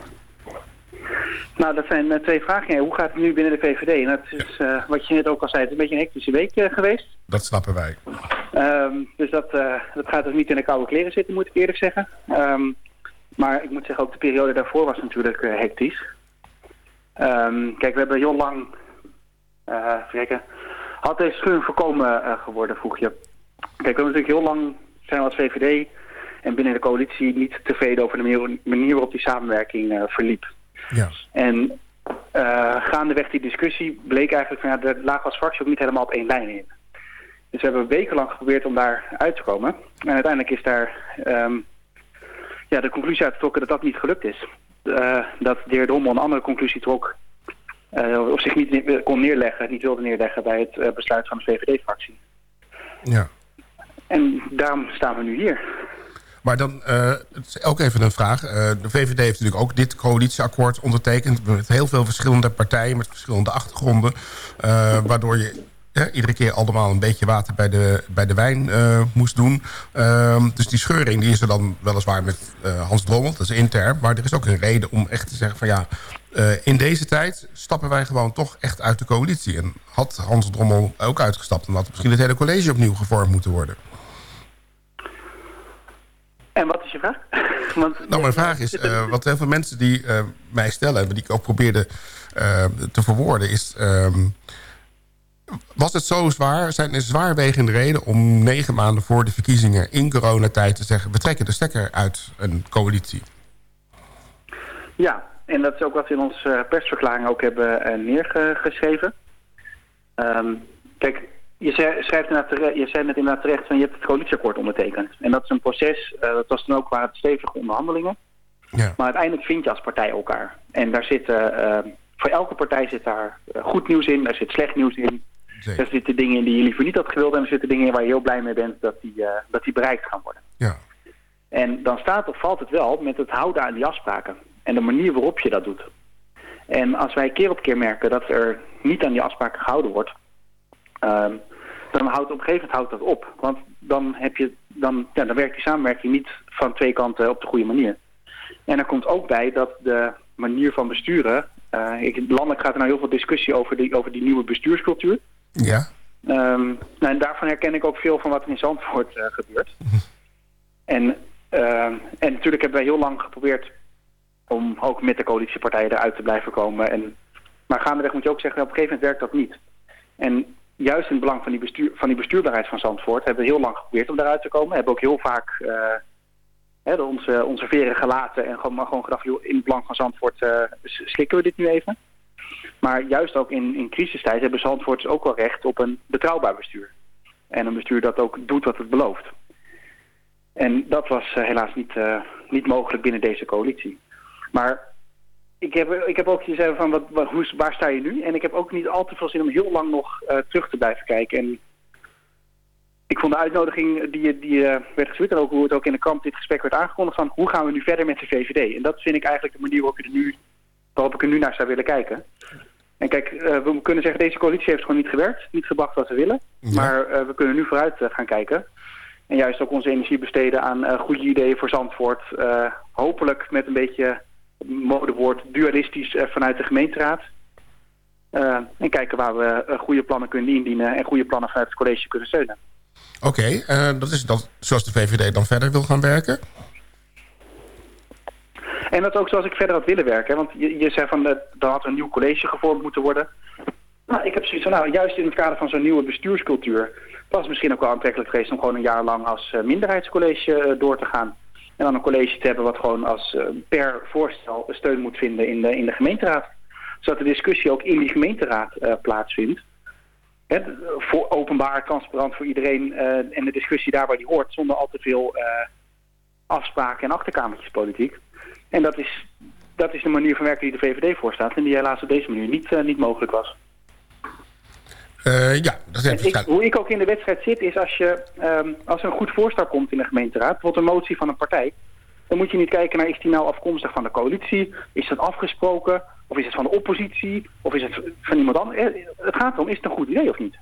Nou, dat zijn twee vragen. Hoe gaat het nu binnen de VVD? En dat is, uh, wat je net ook al zei, het is een beetje een hectische week uh, geweest. Dat snappen wij. Um, dus dat, dat gaat dus niet in de koude kleren zitten, moet ik eerlijk zeggen. Um, maar ik moet zeggen, ook de periode daarvoor was natuurlijk hectisch. Um, kijk, we hebben heel lang... kijken, had deze scheuring voorkomen geworden, vroeg je. Kijk, we hebben natuurlijk heel lang, zijn we als VVD en binnen de coalitie niet tevreden over de manier, waarop die samenwerking verliep. Ja. En uh, gaandeweg die discussie bleek eigenlijk van ja, de laag als fractie ook niet helemaal op één lijn in. Dus we hebben wekenlang geprobeerd om daar uit te komen. En uiteindelijk is daar um, ja, de conclusie uitgetrokken dat dat niet gelukt is. Uh, dat de heer Dommel een andere conclusie trok, uh, of zich niet kon neerleggen, niet wilde neerleggen bij het besluit van de VVD-fractie. Ja. En daarom staan we nu hier. Maar dan uh, ook even een vraag. De VVD heeft natuurlijk ook dit coalitieakkoord ondertekend... met heel veel verschillende partijen, met verschillende achtergronden... Waardoor je ja, iedere keer allemaal een beetje water bij de, bij de wijn moest doen. Ehm, dus die scheuring die is er dan weliswaar met Hans Drommel, dat is intern... maar er is ook een reden om echt te zeggen van ja... in deze tijd stappen wij gewoon toch echt uit de coalitie. En had Hans Drommel ook uitgestapt... dan had misschien het hele college opnieuw gevormd moeten worden. En wat is je vraag? Want, nou, mijn vraag is, uh, wat heel veel mensen die uh, mij stellen... die ik ook probeerde uh, te verwoorden, is... Um, was het zo zwaar, zijn er zwaarwegende reden... om negen maanden voor de verkiezingen in coronatijd te zeggen... we trekken de stekker uit een coalitie? Ja, en dat is ook wat we in onze persverklaring ook hebben neergeschreven. Um, kijk, je, schrijft terecht, je zei net inderdaad terecht van je hebt het coalitieakkoord ondertekend. En dat is een proces, uh, dat was dan ook het stevige onderhandelingen. Ja. Maar uiteindelijk vind je als partij elkaar. En daar zit, uh, voor elke partij zit daar goed nieuws in, daar zit slecht nieuws in. Zeker. Er zitten dingen in die je liever niet had gewild en er zitten dingen in waar je heel blij mee bent dat die, uh, dat die bereikt gaan worden. Ja. En dan staat of valt het wel met het houden aan die afspraken. En de manier waarop je dat doet. En als wij keer op keer merken dat er niet aan die afspraken gehouden wordt... Uh, dan houdt op een gegeven moment houdt dat op. Want dan, heb je, dan, ja, dan werkt die samenwerking niet van twee kanten op de goede manier. En er komt ook bij dat de manier van besturen... Uh, ik, landelijk gaat er nou heel veel discussie over die, over die nieuwe bestuurscultuur. Ja. Um, nou, en daarvan herken ik ook veel van wat er in Zandvoort uh, gebeurt. en, uh, en natuurlijk hebben wij heel lang geprobeerd om ook met de coalitiepartijen eruit te blijven komen. En, maar gaandeweg moet je ook zeggen, op een gegeven moment werkt dat niet. En juist in het belang van die, bestuur, van die bestuurbaarheid van Zandvoort... hebben we heel lang geprobeerd om daaruit te komen. We hebben ook heel vaak uh, hè, onze, onze veren gelaten en gewoon, maar gewoon gedacht... Joh, in het belang van Zandvoort uh, slikken we dit nu even. Maar juist ook in, in crisistijd hebben Zandvoorts ook wel recht op een betrouwbaar bestuur. En een bestuur dat ook doet wat het belooft. En dat was uh, helaas niet, niet mogelijk binnen deze coalitie. Maar ik heb, ik heb ook gezegd van wat, hoe, waar sta je nu? En ik heb ook niet al te veel zin om heel lang nog uh, terug te blijven kijken. En ik vond de uitnodiging die, die werd gestuurd en ook hoe het ook in de kamp dit gesprek werd aangekondigd van hoe gaan we nu verder met de VVD? En dat vind ik eigenlijk de manier waarop, je er nu, waarop ik er nu naar zou willen kijken. En kijk, uh, we kunnen zeggen deze coalitie heeft gewoon niet gewerkt, niet gebracht wat we willen. Ja. Maar we kunnen nu vooruit gaan kijken. En juist ook onze energie besteden aan goede ideeën voor Zandvoort. hopelijk met een beetje modewoord dualistisch vanuit de gemeenteraad. En kijken waar we goede plannen kunnen indienen en goede plannen vanuit het college kunnen steunen. Oké, okay, dat is dat zoals de VVD dan verder wil gaan werken? En dat ook zoals ik verder had willen werken. Want je, je zei van, dan had een nieuw college gevormd moeten worden. Nou, ik heb zoiets van, nou, juist in het kader van zo'n nieuwe bestuurscultuur... was misschien ook wel aantrekkelijk geweest om gewoon een jaar lang als minderheidscollege door te gaan. En dan een college te hebben wat gewoon als per voorstel steun moet vinden in de, in de gemeenteraad. zodat de discussie ook in die gemeenteraad eh, plaatsvindt. Voor openbaar, transparant voor iedereen eh, en de discussie daar waar die hoort, zonder al te veel eh, afspraken en achterkamertjespolitiek. En dat is, dat is de manier van werken die de VVD voorstaat en die helaas op deze manier niet, eh, niet mogelijk was. Eh, ja, dat is ik, hoe ik ook in de wedstrijd zit is als, je, ehm, als er een goed voorstel komt in de gemeenteraad, bijvoorbeeld een motie van een partij, dan moet je niet kijken naar is die nou afkomstig van de coalitie, is dat afgesproken, of is het van de oppositie, of is het van iemand anders. Eh, Het gaat erom, is het een goed idee of niet?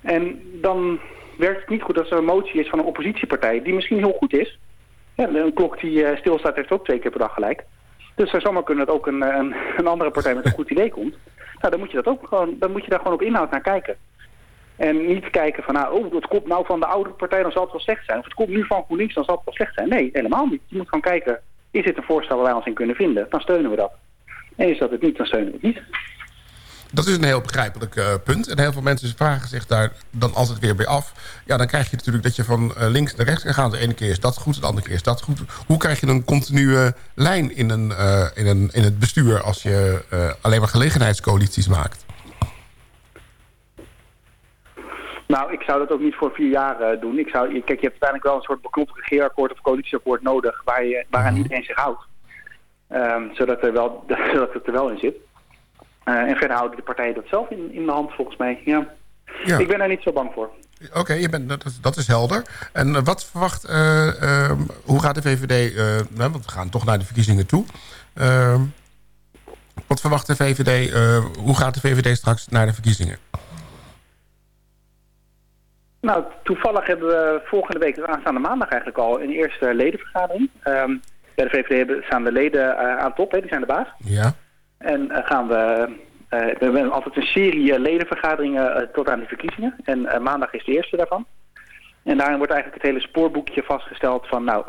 En dan werkt het niet goed als er een motie is van een oppositiepartij die misschien heel goed is. Ja, een klok die eh, stilstaat heeft ook twee keer per dag gelijk. Dus zou zomaar kunnen dat ook een, een, een andere partij met een goed idee komt. Nou, dan moet je, dat ook gewoon, dan moet je daar gewoon op inhoud naar kijken. En niet kijken van, nou, oh, het komt nou van de oude partij, dan zal het wel slecht zijn. Of het komt nu van GroenLinks, dan zal het wel slecht zijn. Nee, helemaal niet. Je moet gewoon kijken, is dit een voorstel waar wij ons in kunnen vinden? Dan steunen we dat. En is dat het niet, dan steunen we het niet. Dat is een heel begrijpelijk eh, punt. En heel veel mensen vragen zich daar dan altijd weer bij af. Ja, dan krijg je natuurlijk dat je van eh, links naar rechts kan gaan. De ene keer is dat goed, de andere keer is dat goed. Hoe krijg je een continue lijn in, een, eh, in, een, in het bestuur... als je alleen maar gelegenheidscoalities maakt? Nou, ik zou dat ook niet voor vier jaar doen. Ik zou, kijk, je hebt uiteindelijk wel een soort beknopt regeerakkoord of coalitieakkoord nodig... Waar je, waaraan iedereen zich houdt. Ehm, zodat, er wel, zodat het er wel in zit. Eh, en verder houden de partijen dat zelf in, in de hand, volgens mij. Ja. Ja. Ik ben daar niet zo bang voor. Oké, je bent dat, is- dat is helder. En eh, wat verwacht... eh, ehm, hoe gaat de VVD... nou, want we gaan toch naar de verkiezingen toe. Ehm, wat verwacht de VVD... hoe gaat de VVD straks naar de verkiezingen? Nou, toevallig hebben we volgende week, dus aanstaande maandag eigenlijk al, een eerste ledenvergadering. Ehm, bij de VVD staan de leden aan top, hè, die zijn de baas. Ja. En eh, gaan we, eh, we hebben altijd een serie eh, ledenvergaderingen tot aan de verkiezingen. En maandag is de eerste daarvan. En daarin wordt eigenlijk het hele spoorboekje vastgesteld van, nou,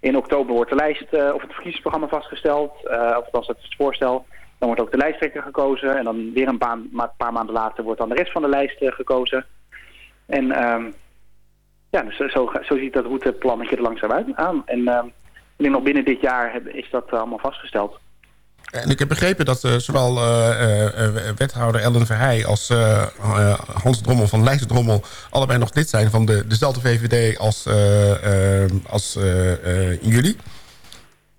in oktober wordt de lijst of het verkiezingsprogramma vastgesteld, of althans het voorstel. Dan wordt ook de lijsttrekker gekozen en dan weer een paar, paar maanden later wordt dan de rest van de lijst gekozen. En ehm, ja, dus zo, zo, ziet dat routeplannetje er langzaam uit aan. En ehm, ik denk nog binnen dit jaar is dat allemaal vastgesteld. En ik heb begrepen dat eh, zowel eh, eh, wethouder Ellen Verheij... als Hans Drommel van Lijst Drommel... allebei nog lid zijn van de, dezelfde VVD als, als eh, jullie.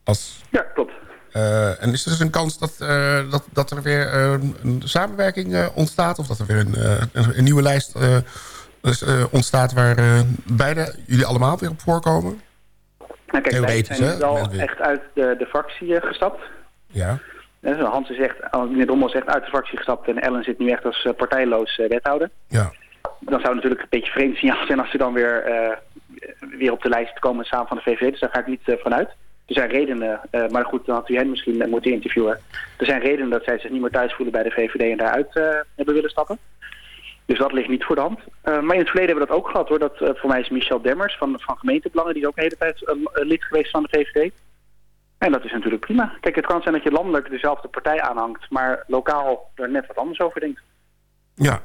Als, ja, klopt. En is er dus een kans dat, dat, dat er weer een samenwerking ontstaat... of dat er weer een, een, nieuwe lijst dus, ontstaat... waar beide, jullie allemaal weer op voorkomen? Nou, kijk, wij zijn wel echt uit de, de fractie gestapt. Ja. Zo Hans is echt, oh, meneer Drommel is echt uit de fractie gestapt en Ellen zit nu echt als eh, partijloos eh, wethouder. Ja. Dan zou het natuurlijk een beetje vreemd signaal zijn als ze dan weer, eh, weer op de lijst komen samen van de VVD. Dus daar ga ik niet eh, vanuit. Er zijn redenen, maar goed, dan had u hen misschien moeten interviewen. Er zijn redenen dat zij zich niet meer thuis voelen bij de VVD en daaruit hebben willen stappen. Dus dat ligt niet voor de hand. Maar in het verleden hebben we dat ook gehad hoor. Dat, voor mij is Michel Demmers van, van gemeentebelangen, die is ook de hele tijd lid geweest van de VVD. En dat is natuurlijk prima. Kijk, het kan zijn dat je landelijk dezelfde partij aanhangt, maar lokaal er net wat anders over denkt. Ja.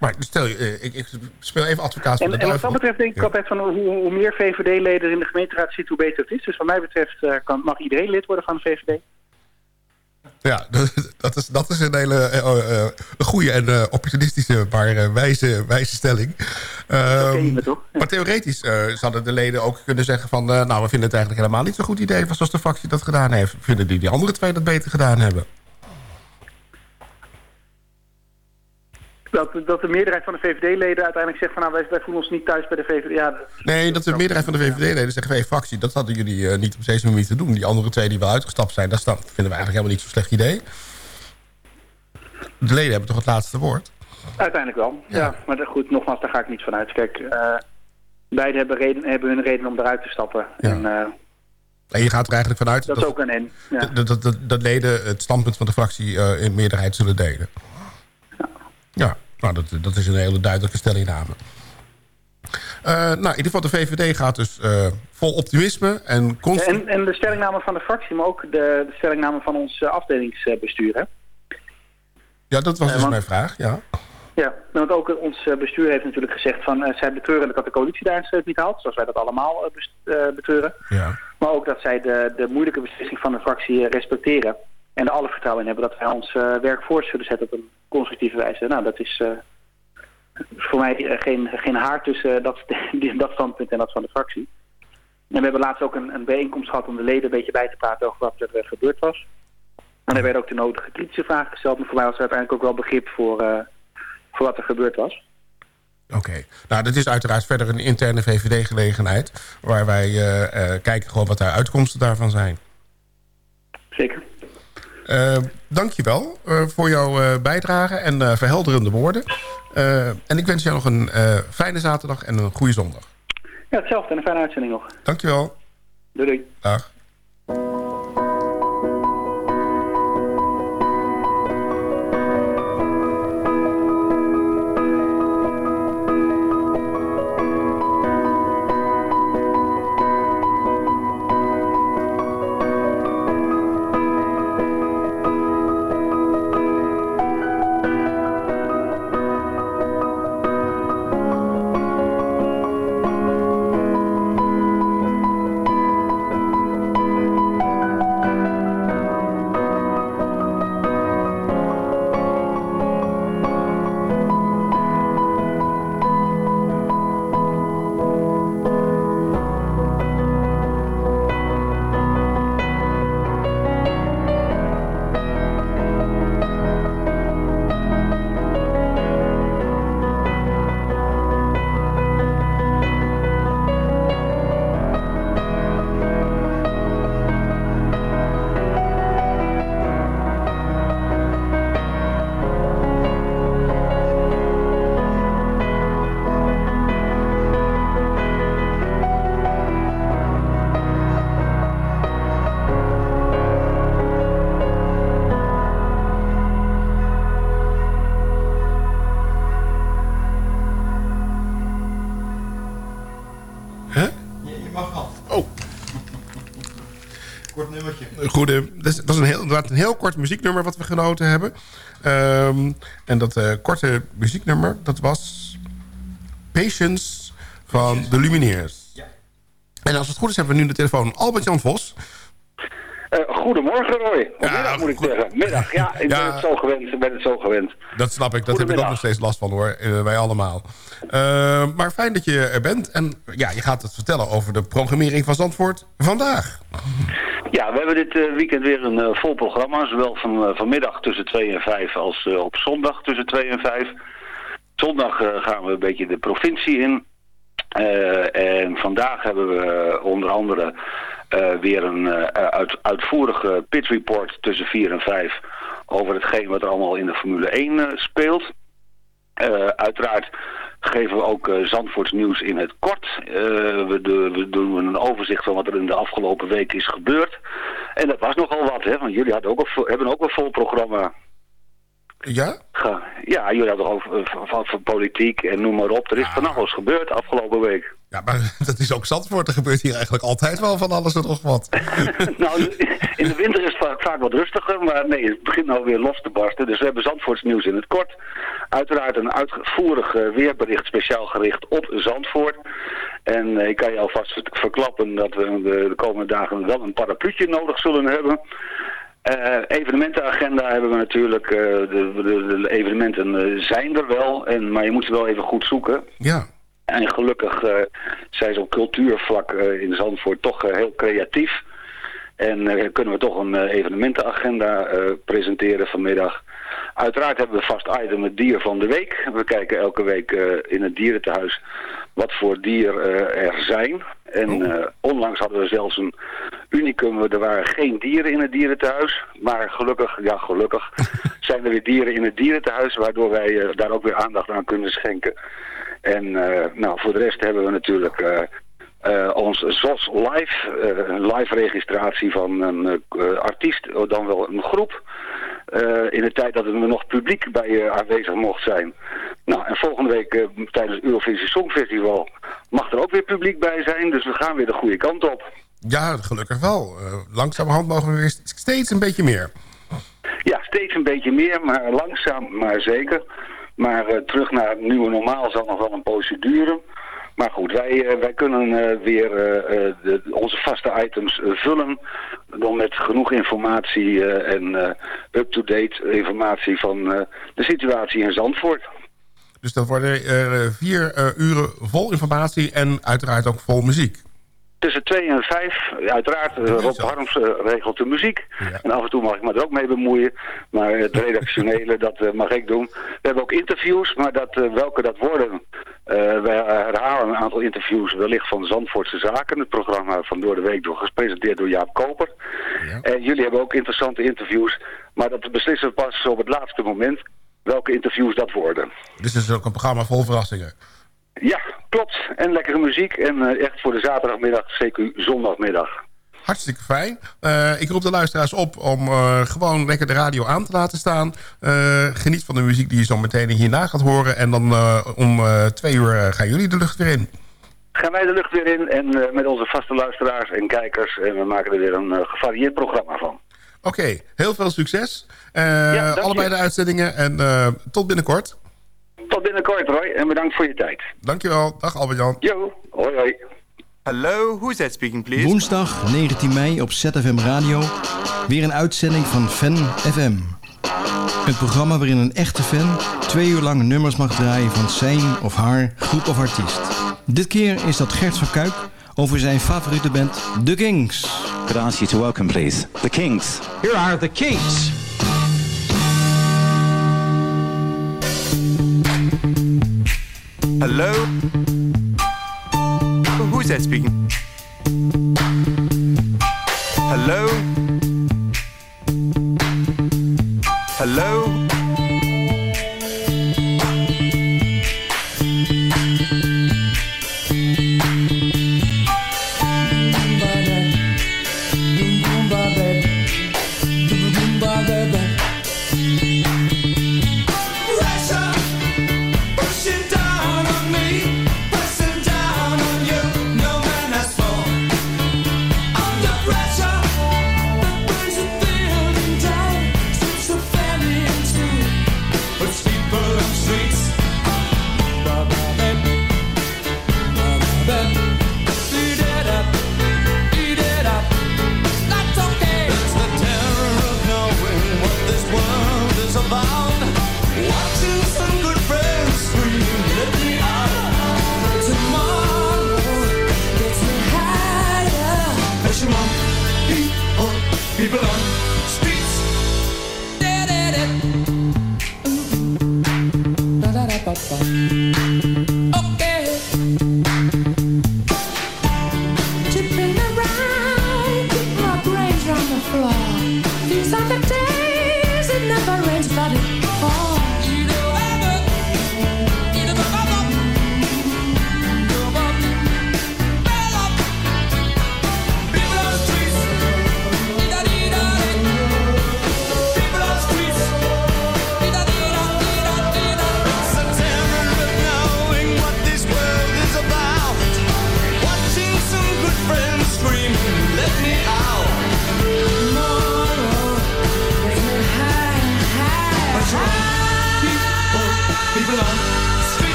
Maar stel je, eh, ik, ik speel even advocaat van En, de en wat dat betreft denk ik Ja. altijd van hoe, hoe meer VVD-leden in de gemeenteraad zitten, hoe beter het is. Dus wat mij betreft eh, kan, mag iedereen lid worden van de VVD. Ja, dat is, dat is een hele een goede en eh, opportunistische, maar wijze, wijze stelling. Ehm, Maar theoretisch zouden de leden ook kunnen zeggen van... nou, we vinden het eigenlijk helemaal niet zo'n goed idee... zoals de fractie dat gedaan heeft. Vinden die, die andere twee dat beter gedaan hebben? Dat, dat de meerderheid van de VVD-leden uiteindelijk zegt van nou, wij, wij voelen ons niet thuis bij de VVD. Ja, dat- Nee, dat de meerderheid van de VVD-leden zeggen... hey, fractie, dat hadden jullie eh, niet op deze manier te doen. Die andere twee die wel uitgestapt zijn... dat staan- vinden we eigenlijk helemaal niet zo'n slecht idee. De leden hebben toch het laatste woord? uiteindelijk wel. Ja. maar dat- goed, nogmaals, daar ga ik niet van uit. Kijk, eh beide hebben, reden, hebben hun reden om eruit te stappen. En, eh, En je gaat er eigenlijk vanuit... dat is ook een en. Ja. dat, dat, dat, dat leden het standpunt van de fractie in meerderheid zullen delen. Ja, nou, dat, dat is een hele duidelijke stellingname. Eh, nou, in ieder geval de VVD gaat dus eh, vol optimisme en constant... En, en de stellingname van de fractie, maar ook de, de stellingname van ons eh, afdelingsbestuur. Hè? Ja, dat was dus want- mijn vraag, ja. Ja, want ook ons bestuur heeft natuurlijk gezegd van zij betreuren dat de coalitie daar een steun niet haalt, zoals wij dat allemaal best- betreuren. ja. Maar ook dat zij de, de moeilijke beslissing van de fractie respecteren. En er alle vertrouwen in hebben dat wij ons eh, werk voort zullen zetten op een constructieve wijze. Nou, dat is eh, voor mij eh, geen, geen haar tussen dat, dat standpunt en dat van de fractie. En we hebben laatst ook een, een bijeenkomst gehad om de leden een beetje bij te praten over wat er gebeurd was. En er werden ook de nodige kritische vragen gesteld. Maar voor mij was er uiteindelijk ook wel begrip voor, voor wat er gebeurd was. Oké. Nou, dit is uiteraard verder een interne VVD-gelegenheid... waar wij kijken gewoon wat de uitkomsten daarvan zijn. Zeker. Uh, dankjewel uh, voor jouw uh, bijdrage en verhelderende woorden. en ik wens jou nog een fijne zaterdag en een goede zondag. Ja, hetzelfde en een fijne uitzending nog. Dankjewel. Doei doei. Dag. Goede, dat is een heel, inderdaad een heel kort muzieknummer wat we genoten hebben. Um, en dat uh, korte muzieknummer, dat was Patience van de Lumineers. Ja. En als het goed is, hebben we nu de telefoon Albert-Jan Vos. Uh, goedemorgen Roy. Ja, middag moet ik zeggen. Middag, ja. Ik ja, ben het zo gewend. Ik ben het zo gewend. Dat snap ik. Dat heb ik ook nog steeds last van hoor. Uh, wij allemaal. Uh, maar fijn dat je er bent. En ja, je gaat het vertellen over de programmering van Zandvoort vandaag. Ja, we hebben dit weekend weer een vol programma. Zowel van, vanmiddag tussen 2 en 5 als op zondag tussen 2 en 5. Zondag gaan we een beetje de provincie in. en vandaag hebben we onder andere weer een uit, uitvoerige pit report tussen 4 en 5 over hetgeen wat er allemaal in de Formule 1 speelt. uiteraard geven we ook uh, Zandvoorts nieuws in het kort. Uh, we, de, we, doen een overzicht van wat er in de afgelopen week is gebeurd. En dat was nogal wat, hè? Want jullie hadden ook een, hebben ook een vol programma. Ja? Ja, jullie hadden ook van, van politiek en noem maar op. Er is ja. van alles gebeurd afgelopen week. Ja, maar dat is ook Zandvoort. Er gebeurt hier eigenlijk altijd wel van alles en nog wat. nou, in de winter is het vaak, vaak wat rustiger, maar nee, het begint nou weer los te barsten. Dus we hebben Zandvoorts nieuws in het kort. Uiteraard een uitvoerig weerbericht speciaal gericht op Zandvoort. En ik kan je alvast verklappen dat we de, de komende dagen wel een parapluutje nodig zullen hebben. Uh, evenementenagenda hebben we natuurlijk. Uh, de, de, de, evenementen zijn er wel, en, maar je moet ze wel even goed zoeken. Ja. En gelukkig zijn ze op cultuurvlak in Zandvoort toch heel creatief. En kunnen we toch een evenementenagenda presenteren vanmiddag. Uiteraard hebben we vast item het dier van de week. We kijken elke week in het dierentehuis wat voor dier er zijn. En uh, onlangs hadden we zelfs een unicum. Er waren geen dieren in het dierentehuis. Maar gelukkig, ja gelukkig, zijn er weer dieren in het dierentehuis. Waardoor wij daar ook weer aandacht aan kunnen schenken. En uh, nou, voor de rest hebben we natuurlijk ons ZOS Live. een live registratie van een artiest, dan wel een groep. in de tijd dat er nog publiek bij aanwezig mocht zijn. Nou, en volgende week tijdens het Eurovisie Songfestival mag er ook weer publiek bij zijn. Dus we gaan weer de goede kant op. Ja, gelukkig wel. Langzamerhand mogen we weer steeds een beetje meer. Ja, steeds een beetje meer, maar langzaam, maar zeker. Maar uh, terug naar het nieuwe normaal zal nog wel een procedure. Maar goed, wij, eh, wij kunnen eh, weer eh, eh, onze vaste items eh, vullen. Dan met genoeg informatie eh, en eh, up-to-date informatie van eh, de situatie in Zandvoort. Dus dat worden eh, vier eh, uren vol informatie en uiteraard ook vol muziek. Tussen twee en vijf, uiteraard, eh, Rob Harms eh, regelt de muziek. En af en toe mag ik me er ook mee bemoeien. Maar het redactionele, dat eh, mag ik doen. We hebben ook interviews, maar dat, eh, welke dat worden... eh wij herhalen een aantal interviews wellicht van Zandvoortse Zaken. Het programma van Door de Week door, gepresenteerd door Jaap Koper. En jullie hebben ook interessante interviews. Maar dat beslissen we pas op het laatste moment welke interviews dat worden. Dus het is ook een programma vol verrassingen. Ja, klopt. En lekkere muziek. En eh, echt voor de zaterdagmiddag, zeker zondagmiddag. Hartstikke fijn. Eh, ik roep de luisteraars op om eh, gewoon lekker de radio aan te laten staan. Geniet van de muziek die je zo meteen hierna gaat horen. En dan om twee uur gaan jullie de lucht weer in. Gaan wij de lucht weer in en met onze vaste luisteraars en kijkers. En we maken er weer een gevarieerd programma van. Oké, heel veel succes. Allebei de uitzendingen. En tot binnenkort. Tot binnenkort Roy en bedankt voor je tijd. Dankjewel. Dag Albert-Jan. Jo, hoi hoi. Hello, who's that speaking, please? Woensdag 19 mei op ZFM Radio. Weer een uitzending van Fan FM. Het programma waarin een echte fan twee uur lang nummers mag draaien van zijn of haar groep of artiest. Dit keer is dat Gert van Kuik over zijn favoriete band The Kings. Could I ask you to welcome, please, the Kings. Here are the Kings. Hello? Who's that speaking? Hello? Hello?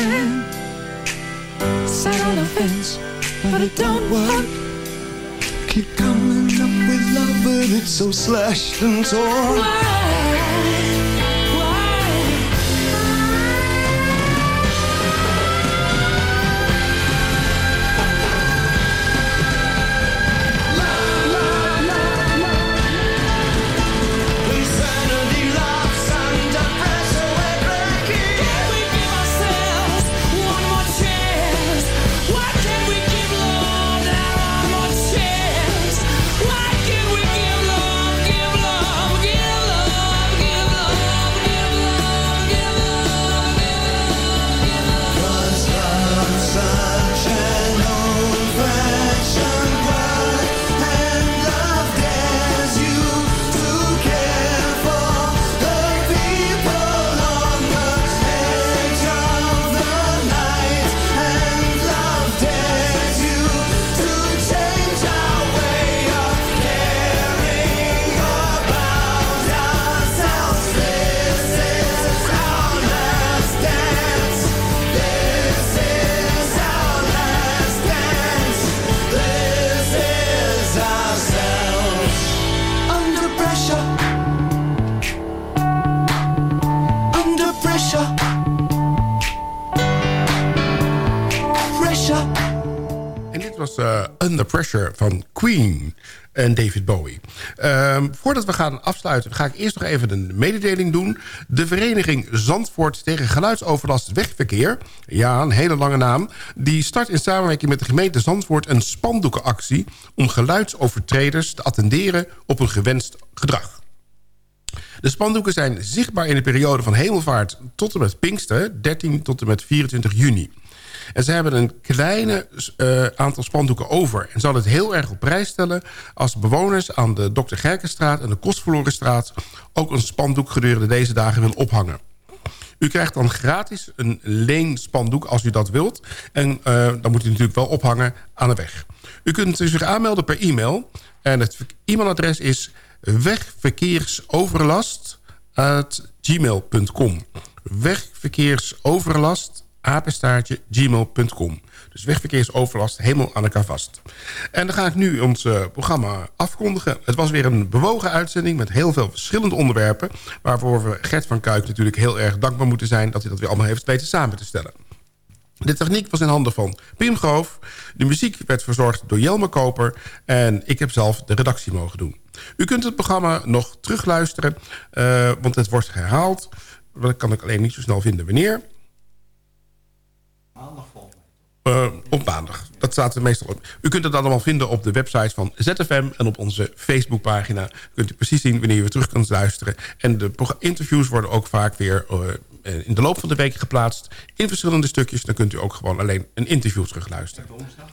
A blind man. Sat on the fence, but it don't work. Keep coming up with love, but it's so slashed and torn. Insanity was eh, Under Pressure van Queen en David Bowie. Ehm, voordat we gaan afsluiten ga ik eerst nog even een mededeling doen. De vereniging Zandvoort tegen geluidsoverlast wegverkeer... ja, een hele lange naam... die start in samenwerking met de gemeente Zandvoort... een spandoekenactie om geluidsovertreders te attenderen op een gewenst gedrag. De spandoeken zijn zichtbaar in de periode van hemelvaart tot en met Pinkster... 13 tot en met 24 juni. En ze hebben een kleine eh, aantal spandoeken over. En zal het heel erg op prijs stellen... als bewoners aan de Dr. Gerkenstraat en de Kostverlorenstraat... ook een spandoek gedurende deze dagen willen ophangen. U krijgt dan gratis een leenspandoek als u dat wilt. En eh, dan moet u natuurlijk wel ophangen aan de weg. U kunt zich aanmelden per e-mail. En het e-mailadres is wegverkeersoverlast gmail.com. Wegverkeersoverlast apenstaartje gmail.com. Dus wegverkeersoverlast helemaal aan elkaar vast. En dan ga ik nu ons eh, programma afkondigen. Het was weer een bewogen uitzending met heel veel verschillende onderwerpen... waarvoor we Gert van Kuik natuurlijk heel erg dankbaar moeten zijn... dat hij dat weer allemaal heeft weten samen te stellen. De techniek was in handen van Pim Groof. De muziek werd verzorgd door Jelme Koper. En ik heb zelf de redactie mogen doen. U kunt het programma nog terugluisteren, uh, want het wordt herhaald. Dat kan ik alleen niet zo snel vinden wanneer. Uh, op maandag. Dat staat er meestal op. U kunt het allemaal vinden op de website van ZFM... en op onze Facebookpagina. Kunt u precies zien wanneer u weer terug kunt luisteren. En de interviews worden ook vaak weer... Uh, in de loop van de week geplaatst. In verschillende stukjes. Dan kunt u ook gewoon alleen een interview terugluisteren. Elke woensdag?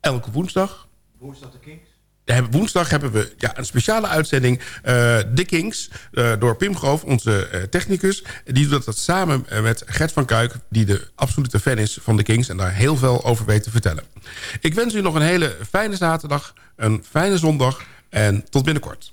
Elke woensdag. Woensdag de Kings? Woensdag hebben we ja, een speciale uitzending. Uh, The Kings, uh, door Pim Groof, onze uh, technicus. Die doet dat samen met Gert van Kuik... die de absolute fan is van The Kings... en daar heel veel over weet te vertellen. Ik wens u nog een hele fijne zaterdag, een fijne zondag... en tot binnenkort.